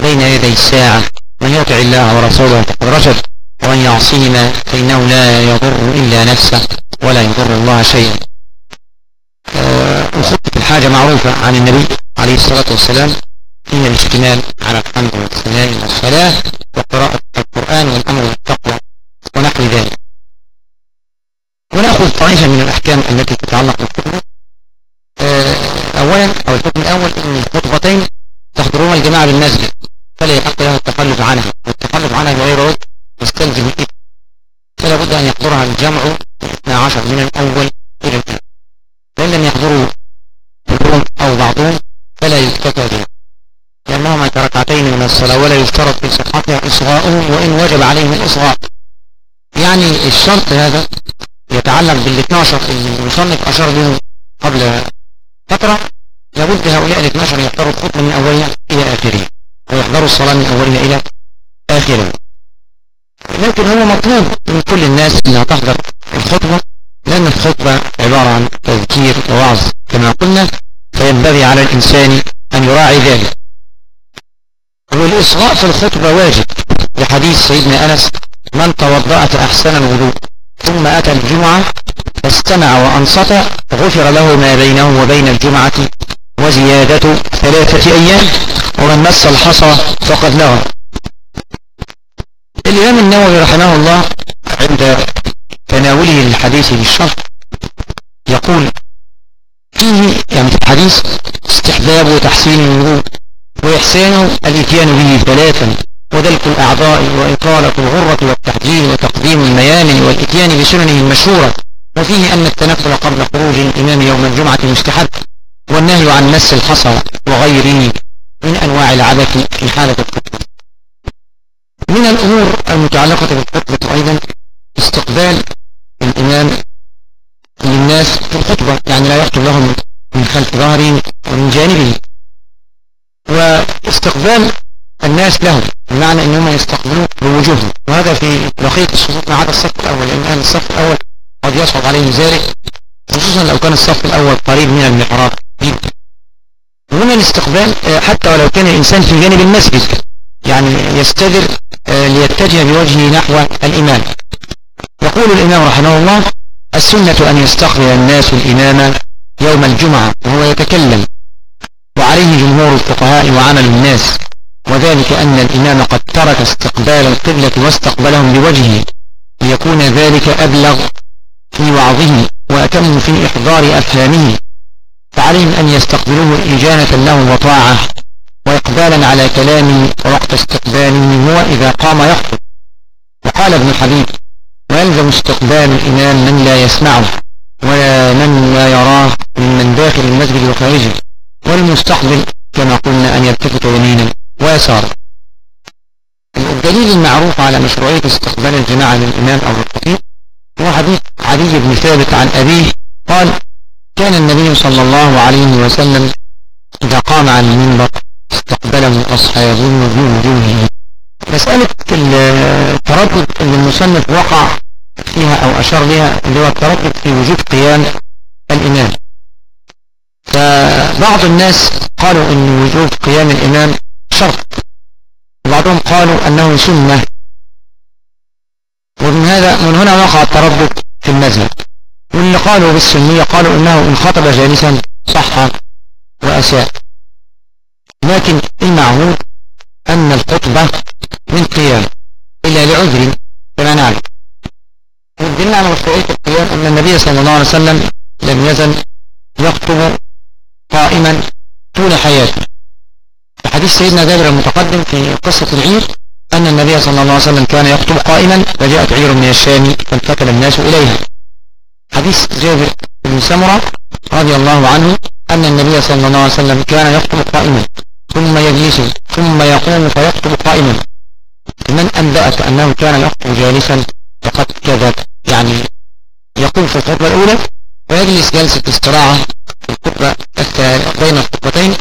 بين يدي الساعة من يطع الله ورسوله فقد رشد ومن يعصيهما فإنه لا يضر إلا نفسه ولا يضر الله شيئا. وخطة الحاجة معروفة عن النبي عليه الصلاة والسلام هي الاشتمال على الحمد والثناء والصلاة وقراءة القرآن والأمر والتقوى ونحو ذلك. ونأخذ طائفة من الأحكام التي تتعلق بالخطبة أولا أو الحكم الأول أن الخطبتين تحضرون الجماعة بالمسجد فلا يحق له التخلف عنها والتخلف عنها بغير عذر يستلزم الإثم فلا بد أن يحضرها الجمع 12 من الأول إلى الآن فإن لم يحضروا كلهم أو بعضهم فلا يكتفى بها لأنهما كركعتين من الصلاة ولا يشترط في إصغاؤهم وإن وجب عليهم الإصغاء يعني الشرط هذا يتعلق بال 12 اللي المصنف أشار بهم قبل فترة. لابد هؤلاء ال 12 يحضروا الخطبة من أولها إلى آخرها ويحضروا الصلاة من أولها إلى آخرها. لكن هو مطلوب من كل الناس أنها تحضر الخطبة لأن الخطبة عبارة عن تذكير ووعظ. كما قلنا فينبغي على الإنسان أن يراعي ذلك. والإصغاء في الخطبة واجب. لحديث سيدنا أنس من توضأ فأحسن الوضوء ثم أتى الجمعة فاستمع وأنصت غفر له ما بينه وبين الجمعة وزيادة ثلاثة أيام ومن مس الحصى فقد لغى الإمام النووي رحمه الله عند تناوله للحديث بالشرح يقول فيه يعني في الحديث استحباب وتحسين الوضوء وإحسانه الإتيان به ثلاثا ودلك الأعضاء وإطالة الغرة والتحجيل وتقديم الميامن والإتيان بسننه المشهورة. وفيه أن التنفل قبل خروج الإمام يوم الجمعة مستحب والنهي عن مس الحصى وغيره من أنواع العبث في حالة الخطبة من الأمور المتعلقة بالخطبة أيضا استقبال الإمام للناس في الخطبة يعني لا يخطب لهم من خلف ظهره ومن جانبه. واستقبال الناس له بمعنى انهم يستقبلوا وهذا في بقية الصفوف ما عدا الصف الأول لأن أهل الصف الأول قد يصعب عليهم ذلك خصوصا لو كان الصف الأول قريب من المحراب ومن الاستقبال حتى ولو كان الإنسان في جانب المسجد يعني يستدر ليتجه بوجهه نحو الإمام. يقول الإمام رحمه الله السنة أن يستقبل الناس الإمام يوم الجمعة وهو يتكلم وعليه جمهور الفقهاء وعمل الناس. وذلك أن الإمام قد ترك استقبال القبلة واستقبلهم بوجهه ليكون ذلك أبلغ في وعظه وأتم في إحضار أفهامه. فعليهم أن يستقبلوه إجانة له وطاعة وإقبالا على كلامه وقت استقباله هو إذا قام يخطب. وقال ابن حبيب ويلزم استقبال الإمام من لا يسمعه ولا من لا يراه ممن داخل المسجد وخارجه والمستقبل كما قلنا أن يلتفت يمينا. ويسارا الدليل المعروف على مشروعية استقبال الجماعة للإمام أو الخطيب هو حديث علي بن ثابت عن أبيه. قال كان النبي صلى الله عليه وسلم إذا قام عن المنبر استقبله أصحابه بوجوههم مسألة التردد اللي المصنف وقع فيها أو أشار بها اللي هو التردد في وجود قيام الإمام. فبعض الناس قالوا أن وجود قيام الإمام شرط وبعضهم قالوا أنه سنة. ومن هذا من هنا وقع التردد في المذهب. واللي قالوا بالسنية قالوا إنه ان خطب جالسا صح وأساء. لكن المعهود أن الخطبة من قيام الا لعذر كما نعلم والدليل على مشروعية القيام أن النبي صلى الله عليه وسلم لم يزل يخطب قائما طول حياته. حديث سيدنا جابر المتقدم في قصة العير أن النبي صلى الله عليه وسلم كان يخطب قائما فجاءت عير من الشام فالتقل الناس إليها. حديث جابر بن سمرة رضي الله عنه أن النبي صلى الله عليه وسلم كان يخطب قائما ثم يجلس ثم يقوم فيخطب قائما من أنبأك أنه كان يخطب جالسا فقد كذب. يعني يقوم في الخطبة الأولى ويجلس جلسة استراحة في الخطبة بين الخطبتين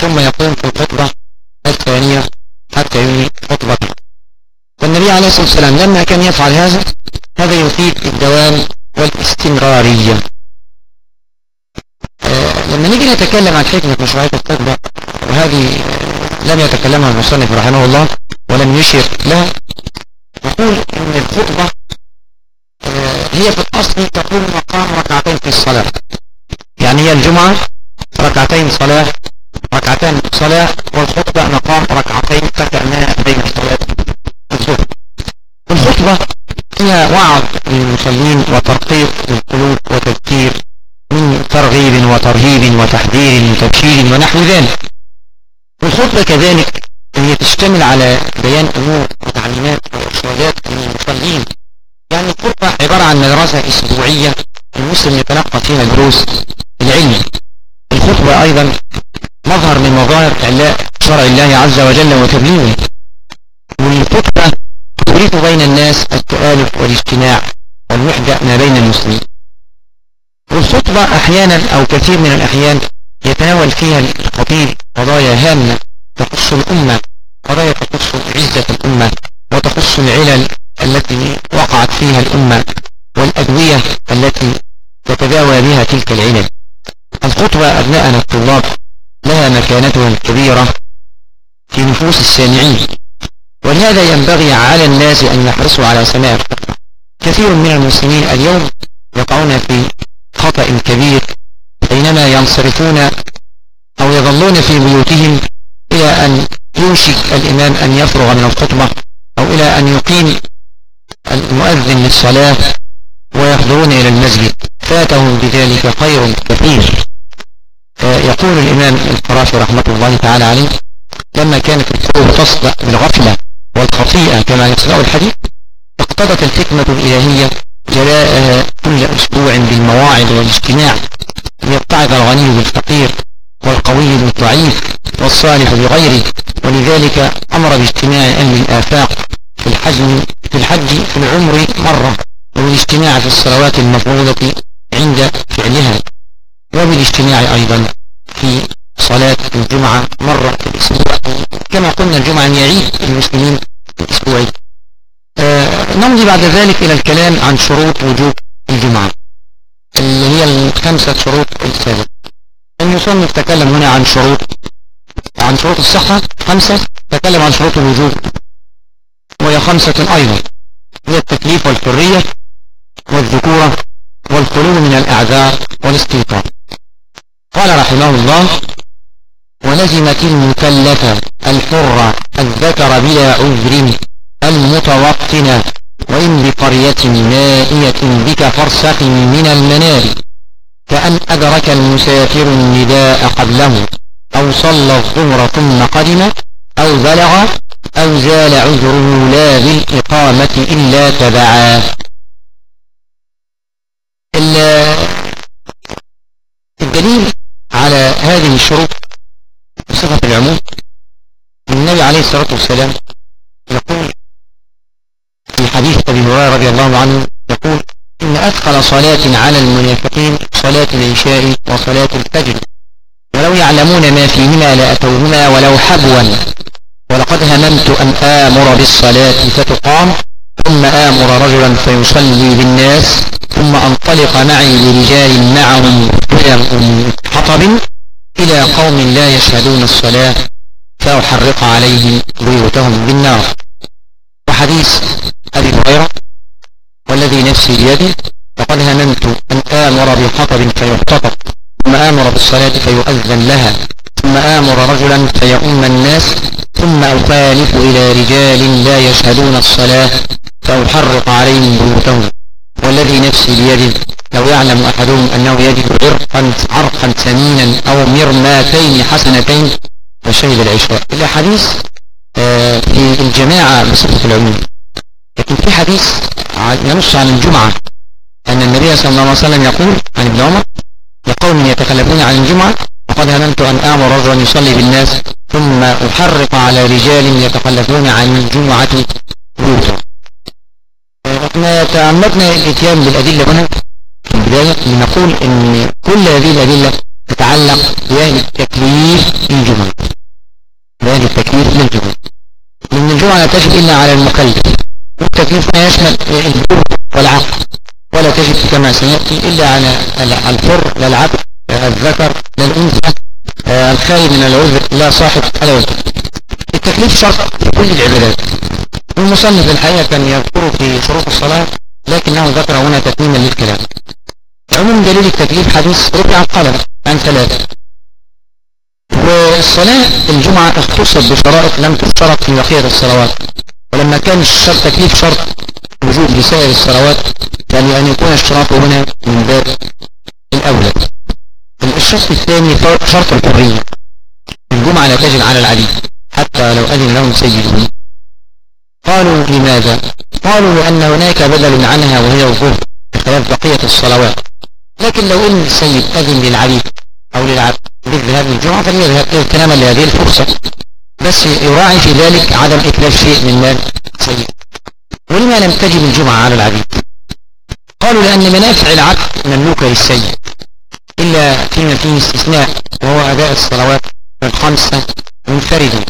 ثم يقوم في الخطبة الثانية حتى ينهي خطبته والنبي عليه الصلاة والسلام لما كان يفعل هذا هذا يفيد الدوام والاستمرارية. آه لما نيجي نتكلم عن حكمة مشروعية الخطبة وهذه لم يتكلمها المصنف رحمه الله ولم يشر لها نقول إن الخطبة آه هي في الأصل تكون مقام ركعتين في الصلاة. يعني هي الجمعة ركعتين صلاة ركعتين صلاة والخطبة مقام ركعتين فكأنها بين الصلاة الظهر الخطبة فيها وعظ للمصلين وترقيق للقلوب وتذكير من ترغيب وترهيب وتحذير وتبشير ونحو ذلك. والخطبة كذلك هي تشتمل على بيان أمور وتعليمات وإرشادات للمصلين يعني الخطبة عبارة عن مدرسة أسبوعية المسلم يتلقى فيها دروس العلم. الخطبة أيضا مظهر من مظاهر إعلاء شرع الله عز وجل وتبليغه. والخطبة تريد بين الناس التآلف والاجتماع والوحدة ما بين المسلمين. والخطبة أحيانا أو كثير من الأحيان يتناول فيها الخطيب قضايا هامة تخص الأمة قضايا تخص عزة الأمة وتخص العلل التي وقعت فيها الأمة والأدوية التي تتداوى بها تلك العلل. الخطبة أبناءنا الطلاب لها مكانتها الكبيرة في نفوس السامعين. ولهذا ينبغي على الناس أن يحرصوا على سماع. الخطبة كثير من المسلمين اليوم يقعون في خطأ كبير بينما ينصرفون أو يظلون في بيوتهم إلى أن يوشك الإمام أن يفرغ من الخطبة أو إلى أن يقيم المؤذن للصلاة ويحضرون إلى المسجد. فاتهم بذلك خير كثير. يقول الإمام القرافي رحمة الله تعالى عليه لما كانت القلوب تصدأ بالغفلة والخطيئة كما يصدأ الحديث اقتضت الحكمة الإلهية جلاءها كل أسبوع بالمواعظ والاجتماع ليتعظ الغني بالفقير والقوي بالضعيف والصالح بغيره ولذلك أمر باجتماع أهل الآفاق في الحج في الحج في العمر مرة وبالاجتماع في الصلوات المفروضة عند فعلها. وبالاجتماع أيضا في صلاة الجمعة مرة في الأسبوع كما قلنا الجمعة يعيد المسلمين الأسبوعي آه نمضي بعد ذلك إلى الكلام عن شروط وجوب الجمعة اللي هي الخمسة شروط السابقة. المصنف تكلم هنا عن شروط عن شروط الصحة خمسة تكلم عن شروط الوجوب وهي خمسة أيضا هي التكليف والحرية والذكورة والخلو من الأعذار والاستيطان قال رحمه الله ولزمت المكلفة الحرة الذكر بلا عذر المتوطنة وإن بقرية مائية بك فرسخ من المنار كأن أدرك المسافر النداء قبله أو صلى الظهر ثم قدم أو بلغ أو زال عذره لا بالإقامة إلا تبعا. الدليل هذه الشروط بصفة العموم. النبي عليه الصلاة والسلام يقول في حديث أبي هريرة رضي الله عنه يقول إن أثقل صلاة على المنافقين صلاة العشاء وصلاة الفجر. ولو يعلمون ما فيهما لأتوهما ولو حبوا. ولقد هممت أن آمر بالصلاة فتقام ثم آمر رجلا فيصلي بالناس ثم أنطلق معي لرجال معهم حطب إلى قوم لا يشهدون الصلاة فأحرق عليهم بيوتهم بالنار. وحديث أبي هريرة والذي نفسي بيده فقد هممت أن آمر بحطب فيحتطب ثم آمر بالصلاة فيؤذن لها ثم آمر رجلا فيؤم الناس ثم أخالف إلى رجال لا يشهدون الصلاة فأحرق عليهم بيوتهم. والذي نفسي بيده لو يعلم أحدهم أنه يجد عرقا عرقا ثمينا أو مرماتين حسنتين فشهد العشاء. الأحاديث آه، في الجماعة بصفة العموم. لكن في حديث ينص عن الجمعة أن النبي صلى الله عليه وسلم يقول عن ابن عمر لقوم يتكلمون عن الجمعة وقد هممت أن آمر رجلا يصلي بالناس ثم أحرق على رجال يتخلفون عن الجمعة. بيوتهم إحنا تعمدنا الاتيان بالأدلة هنا في البداية لنقول إن كل هذه الأدلة تتعلق بأهل التكليف للجمعة بأهل التكليف للجمعة لأن الجمعة لا تجب إلا على المكلف والتكليف ما يشمل البر والعقل ولا تجب كما سيأتي إلا على الحر لا العبد الذكر لا الأنثى الخالي من العذر لا صاحب العذر التكليف شرط في كل العبادات. والمصنف الحقيقة كان يذكره في شروط الصلاة لكنه ذكر هنا تتميما للكلام. عموم دليل التكليف حديث رفع القلم عن ثلاثة. والصلاة الجمعة اختصت بشرائط لم تشترط في بقية الصلوات. ولما كان الشرط تكليف شرط وجود لسائر الصلوات يعني أن يكون اشتراطه هنا من باب الأولى. الشرط الثاني شرط الحرية. الجمعة لا تجب على العبيد حتى لو أذن لهم سيدهم. قالوا لماذا؟ قالوا لأن هناك بدل عنها وهي الظهر بخلاف بقية الصلوات. لكن لو إن السيد أذن للعبيد أو للعبد بالذهاب للجمعة فليذهب الكلام لهذه الفرصة. بس يراعي في ذلك عدم إتلاف شيء من مال سيد ولما لم تجب الجمعة على العبيد؟ قالوا لأن منافع العبد مملوكة للسيد. إلا فيما فيه استثناء وهو أداء الصلوات الخمسة منفردا.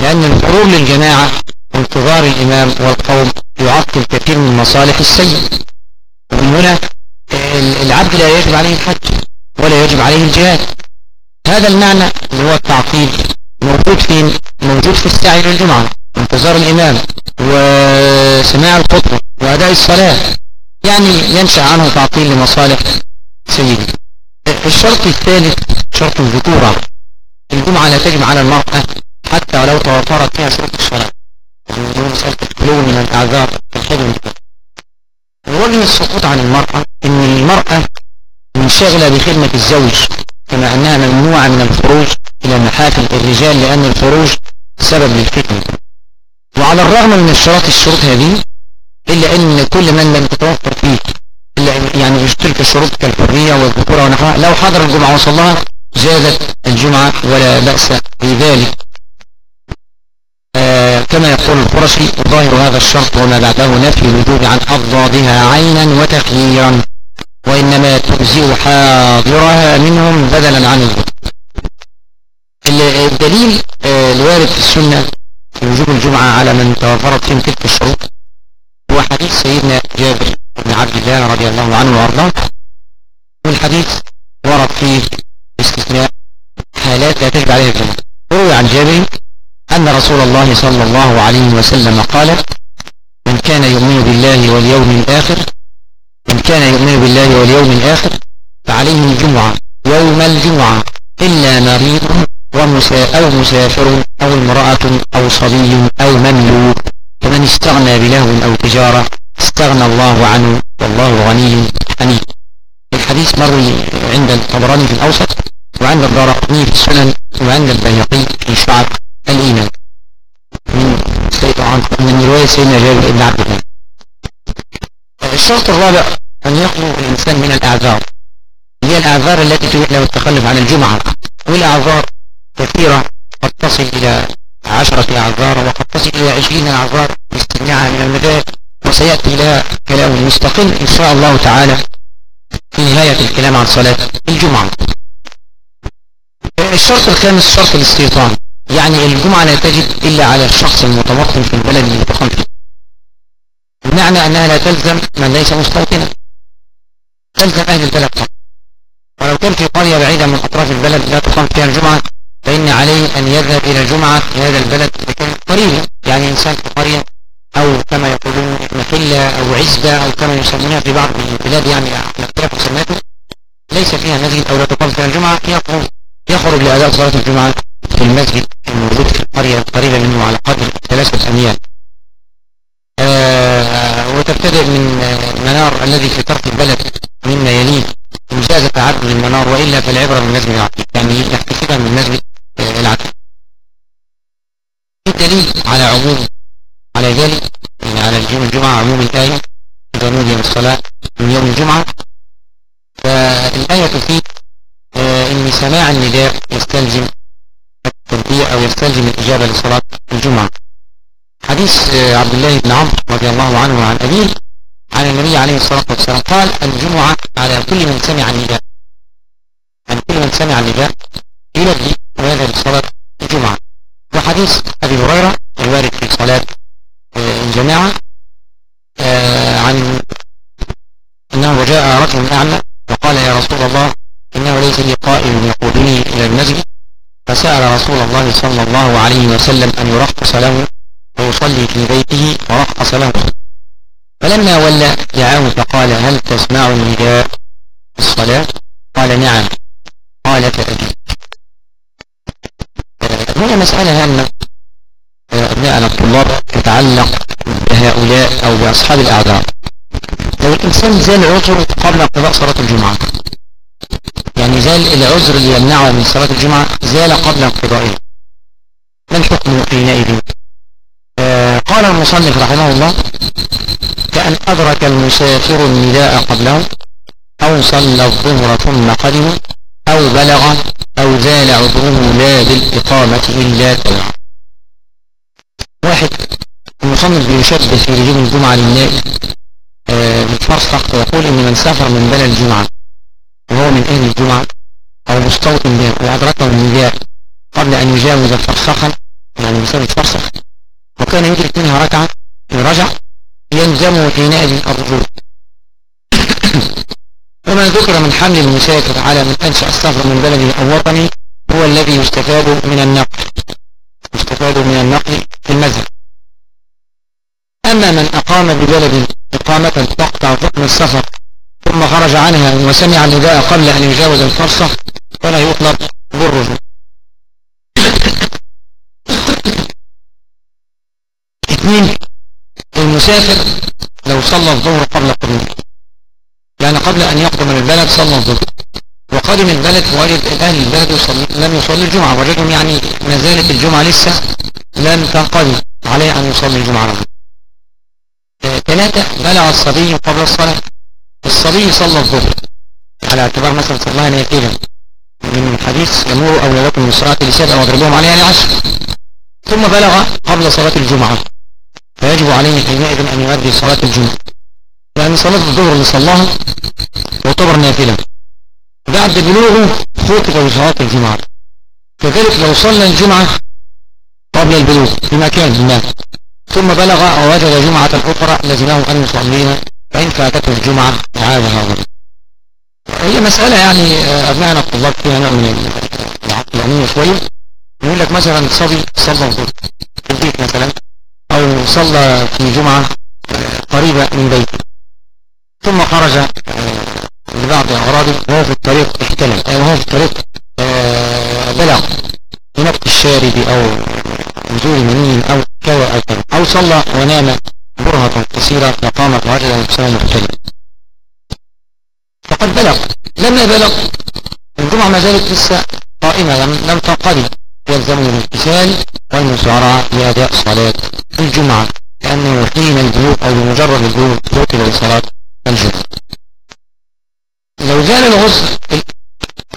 لأن الخروج للجماعة وانتظار الإمام والقوم يعطل كثير من مصالح السيد. ومن هنا العبد لا يجب عليه الحج ولا يجب عليه الجهاد. هذا المعنى اللي هو التعطيل موجود فين موجود في السعي للجمعة انتظار الإمام وسماع الخطبة وأداء الصلاة. يعني ينشأ عنه تعطيل لمصالح سيدي الشرط الثالث شرط الذكورة. الجمعة لا تجب على المرأة حتى ولو توفرت فيها شروط الصلاة. مسألة الخلو من الأعذار الحجم وجه السقوط عن المرأة إن المرأة منشغلة بخدمة الزوج كما أنها ممنوعة من الخروج إلى محافل الرجال لأن الخروج سبب للفتنة. وعلى الرغم من اشتراط الشروط هذه إلا أن كل من لم تتوفر فيه إلا يعني يشترك الشروط كالحرية والذكورة ونحوها لو حضر الجمعة وصلها جازت الجمعة ولا بأس بذلك. كما يقول القرشي ظاهر هذا الشرط وما بعده نفي الوجوب عن أضدادها عينا وتخييرا وإنما تجزئ حاضرها منهم بدلا عن الظلم الدليل آه الوارد في السنة في وجوب الجمعة على من توفرت فيهم تلك الشروط هو حديث سيدنا جابر بن عبد الله رضي الله عنه وأرضاه. والحديث ورد فيه استثناء حالات لا تجب عليها الجمعة. روي عن جابر أن رسول الله صلى الله عليه وسلم قال من كان يؤمن بالله واليوم الآخر من كان يؤمن بالله واليوم الآخر فعليه الجمعة يوم الجمعة إلا مريض ومسا أو مسافر أو امرأة أو صبي أو مملوك فمن استغنى بلهو أو تجارة استغنى الله عنه والله غني حميد. الحديث مروي عند الطبراني في الأوسط وعند الدارقطني في السنن وعند البيهقي في شعب الإيمان. من سيطعان من رواية سيدنا جابر بن عبد الله الشرط الرابع أن يخلو الإنسان من الأعذار. هي الأعذار التي تبيح له التخلف عن الجمعة. والأعذار كثيرة. قد تصل إلى عشرة أعذار وقد تصل إلى عشرين أعذار باستثناء من المذاهب وسيأتي لها كلام مستقل إن شاء الله تعالى في نهاية الكلام عن صلاة الجمعة. الشرط الخامس شرط الاستيطان. يعني الجمعة لا تجب إلا على الشخص المتوطن في البلد اللي تقام فيه. بمعنى أنها لا تلزم من ليس مستوطنا. تلزم أهل البلد فقط. ولو كان في قرية بعيدة من أطراف البلد لا تقام فيها الجمعة فإن عليه أن يذهب إلى الجمعة في هذا البلد لكن قريبا يعني إنسان في قرية أو كما يقولون محلة أو عزبة أو كما يسمونها في بعض البلاد يعني اختلاف مسماته ليس فيها مسجد أو لا تقام فيها الجمعة يخرج لأداء صلاة الجمعة. في المسجد الموجود في القرية القريبة منه على قدر ثلاثة أميال آه وتبتدئ من المنار الذي في طرف البلد مما يليه مجازة تعدد المنار وإلا فالعبرة بالمسجد العتيق يعني يحتسبها من المسجد العتيق الدليل على عموم على ذلك يعني على الجمعة عموم الآية إذا نودي بالصلاة من يوم الجمعة. فالآية آه إن سماع النداء يستلزم أو يستلزم الإجابة لصلاة الجمعة. حديث آه عبد الله بن عمرو رضي الله عنه وعن أبيه عن النبي عليه الصلاة والسلام قال الجمعة على كل من سمع النداء. عن كل من سمع النداء يلبي ويذهب لصلاة الجمعة. وحديث أبي هريرة الوارد في صلاة الجماعة عن أنه جاء رجل أعمى وقال يا رسول الله إنه ليس لي قائم يقودني إلى المسجد. فسأل رسول الله صلى الله عليه وسلم أن يرخص له ويصلي في بيته ورخص له. فلما ولى دعاه فقال هل تسمع النداء الصلاة؟ قال نعم. قال فأجيب هنا مسألة هامة. أبناءنا الطلاب تتعلق بهؤلاء أو بأصحاب الأعذار. لو الإنسان زال عذره قبل قضاء صلاة الجمعة. يعني زال العذر اللي يمنعه من صلاة الجمعة زال قبل انقضائه. ما الحكم حينئذ؟ آه قال المصنف رحمه الله كأن أدرك المسافر النداء قبله أو صلى الظهر ثم قدم أو بلغ أو زال عذره لا بالإقامة إلا تبعا واحد المصنف بيشبه في رجوم الجمعة للنائب آه بالفرصق ويقول إن من سافر من بلد الجمعة وهو من أهل الجمعة أو مستوطن بها وأدركه النداء قبل أن يجاوز فرسخا يعني بسبب فرسخ. وكان يدرك منها ركعة ورجع يلزمه حينئذ الرجوع. وما ذكر من حمل المسافر على من أنشأ السفر من بلده أو وطنه هو الذي يستفاد من النقل. يستفاد من النقل في المذهب. أما من أقام ببلد إقامة تقطع حكم السفر ثم خرج عنها وسمع النداء قبل أن يجاوز الفرصة فلا يطلب بالرجوع. اثنين المسافر لو صلى الظهر قبل قدومه يعني قبل أن يقدم البلد صلى الظهر وقدم البلد وجد أهل البلد يصلي لم يصلي الجمعة وجدهم يعني ما زالت الجمعة لسه لم تنقضي عليه أن يصلي الجمعة. رجل ثلاثة بلغ الصبي قبل الصلاة. الصبي صلى الظهر. على اعتبار مثلا صلاها نافلة من حديث يمور أولادكم من الصلاة لسبع واضربوهم عليها لعشر ثم بلغ قبل صلاة الجمعة. فيجب عليه حينئذ أن يؤدي صلاة الجمعة. لأن صلاة الظهر اللي صلاها تعتبر نافلة. بعد بلوغه خطب بصلاة الجمعة. كذلك لو صلى الجمعة قبل البلوغ في مكان ما. ثم بلغ ووجد جمعة أخرى لزمه أن يصليها فإن فاتته الجمعة عادها غدا هي مسألة يعني أبنائنا الطلاب فيها نوع من العقلانية شوية يقول لك مثلا صبي صلى في البيت مثلا أو صلى في جمعة قريبة من بيته. ثم خرج لبعض أغراضه وهو في الطريق احتلم وهو في الطريق بلغ بنقط الشارب أو نزول مني أو كذا أو كذا أو صلى ونام برهة قصيرة فقام فوجد نفسه محتلم فقد بلغ لما بلغ الجمعة ما زالت لسه قائمة لم تنقضي. يلزمه الامتثال والمسارعة لأداء صلاة الجمعة لأنه حين البلوغ أو بمجرد البلوغ توكل لصلاة الجمعة. لو زال العذر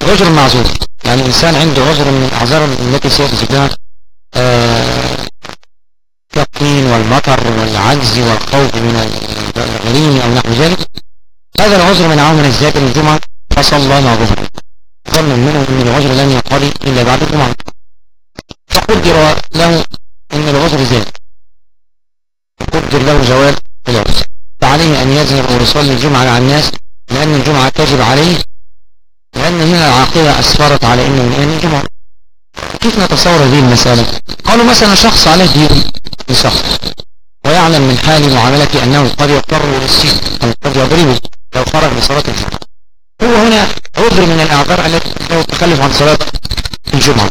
العذر المعذور يعني الإنسان عنده عذر من الأعذار التي سيذكرها كالطين والمطر والعجز والخوف من الغريم أو نحو ذلك. هذا العذر من عون الزاد الجمعة فصلى ما ظهر ظنا منه أن العذر لن ينقضي إلا بعد الجمعة. فقدر له أن العذر زاد. قدر له زوال العذر. فعليه أن يذهب ويصلي الجمعة مع الناس لأن الجمعة تجب عليه لأن هنا العاقبة أسفرت على أنه من الجمعة. كيف نتصور هذه المسألة؟ قالوا مثلا شخص عليه دين لشخص ويعلم من حال معاملته أنه قد يضطر للسجن أو قد يضربه لو خرج لصلاة الجمعة. هو هنا عذر من الأعذار التي له التخلف عن صلاة الجمعة.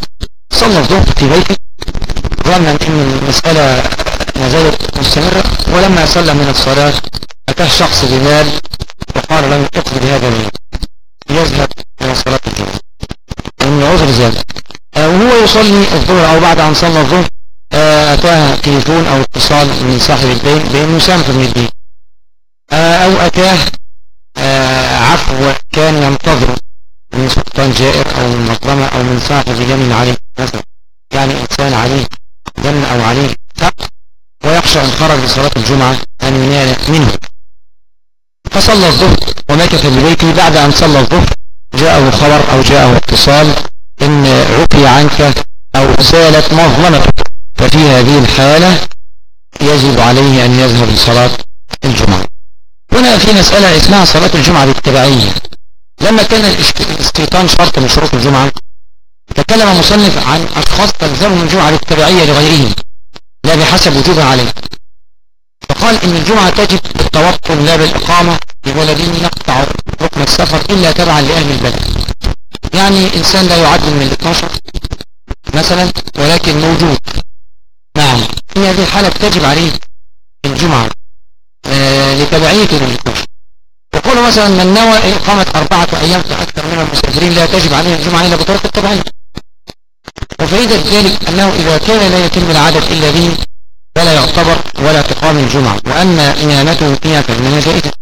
صلى الظهر في بيته ظنا أن المسألة ما زالت مستمرة ولما سلم من الصلاة أتاه شخص بمال وقال له اقضي بهذا المال يذهب إلى صلاة الجمعة. العذر زاد. آه، وهو يصلي الظهر أو بعد أن صلى الظهر آه، أتاه تليفون أو اتصال من صاحب الدين بأنه سامح من الدين آه، أو أتاه عفو كان ينتظر من سلطان جائر أو من مظلمة أو من صاحب جميل عليه مثلا. يعني إنسان عليه دم أو عليه حق ويخشى إن خرج لصلاة الجمعة أن ينال منه. فصلى الظهر ومكث ببيته بعد أن صلى الظهر جاءه خبر أو جاءه اتصال إن عفي عنك أو زالت مظلمتك ففي هذه الحالة يجب عليه أن يذهب لصلاة الجمعة. هنا في مسألة اسمها صلاة الجمعة بالتبعية. لما كان الاستيطان شرط من شروط الجمعة تكلم مصنف عن أشخاص تلزمهم الجمعة بالتبعية لغيرهم لا بحسب وجوبها عليه. فقال إن الجمعة تجب بالتوطن لا بالإقامة بولدين يقطع ركن السفر إلا تبعا لأهل البلد. يعني إنسان لا يعد من ال 12 مثلا ولكن موجود. نعم. في هذه الحالة تجب عليه الجمعة آه لتبعية ال 12 يقول مثلا من نوى إقامة أربعة أيام فأكثر من المسافرين لا تجب عليه الجمعة إلا بطرق التبعية وفائدة ذلك أنه إذا كان لا يتم العدد إلا به فلا يعتبر ولا تقام الجمعة وأما إمامته فيها فإنها جائزة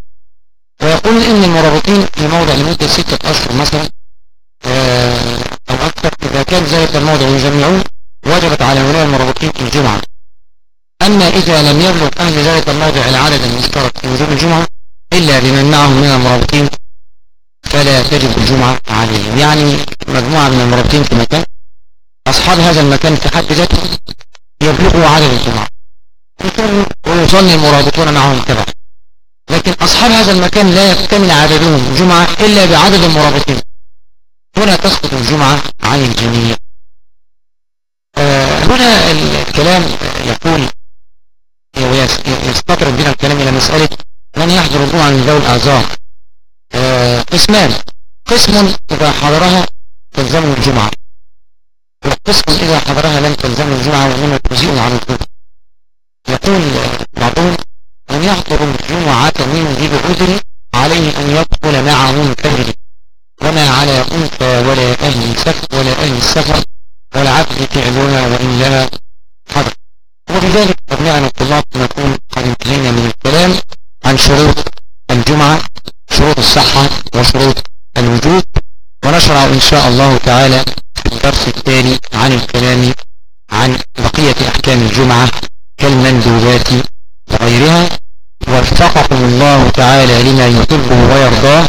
ويقول إن المرابطين في موضع لمدة ستة أشهر مثلا أو أكثر. إذا كان ذلك الموضع يجمعون وجبت على هؤلاء المرابطين الجمعة. أما إذا لم يبلغ أهل ذلك الموضع العدد المشترك في وجوب الجمعة إلا بمن معهم من المرابطين فلا تجب الجمعة عليهم. يعني مجموعة من المرابطين في مكان أصحاب هذا المكان في حد ذاتهم يبلغوا عدد الجمعة. ويصلي المرابطون معهم تبعا لكن أصحاب هذا المكان لا يكتمل عددهم جمعة إلا بعدد المرابطين. هنا تسقط الجمعة عن الجميع. آه، هنا الكلام يقول يستطرد بنا الكلام إلى مسألة من يحضر الجمعة من ذوي الأعذار. آه، قسمان. قسم إذا حضرها تلزمه الجمعة. وقسم إذا حضرها لم تلزمه الجمعة وإنما تجيء عن الجمعة. يقول بعضهم من يحضر الجمعة من ذي بعذر عليه أن يدخل معه مكبر وما على أنثى ولا أهل سفر ولا أهل السفر والعبد فعلها وإن لها حضر وبذلك أبناءنا الطلاب نكون قد انتهينا من الكلام عن شروط الجمعة شروط الصحة وشروط الوجود. ونشرع إن شاء الله تعالى في الدرس التالي عن الكلام عن بقية أحكام الجمعة كالمندوبات وغيرها. وفقكم الله تعالى لما يحبه ويرضاه.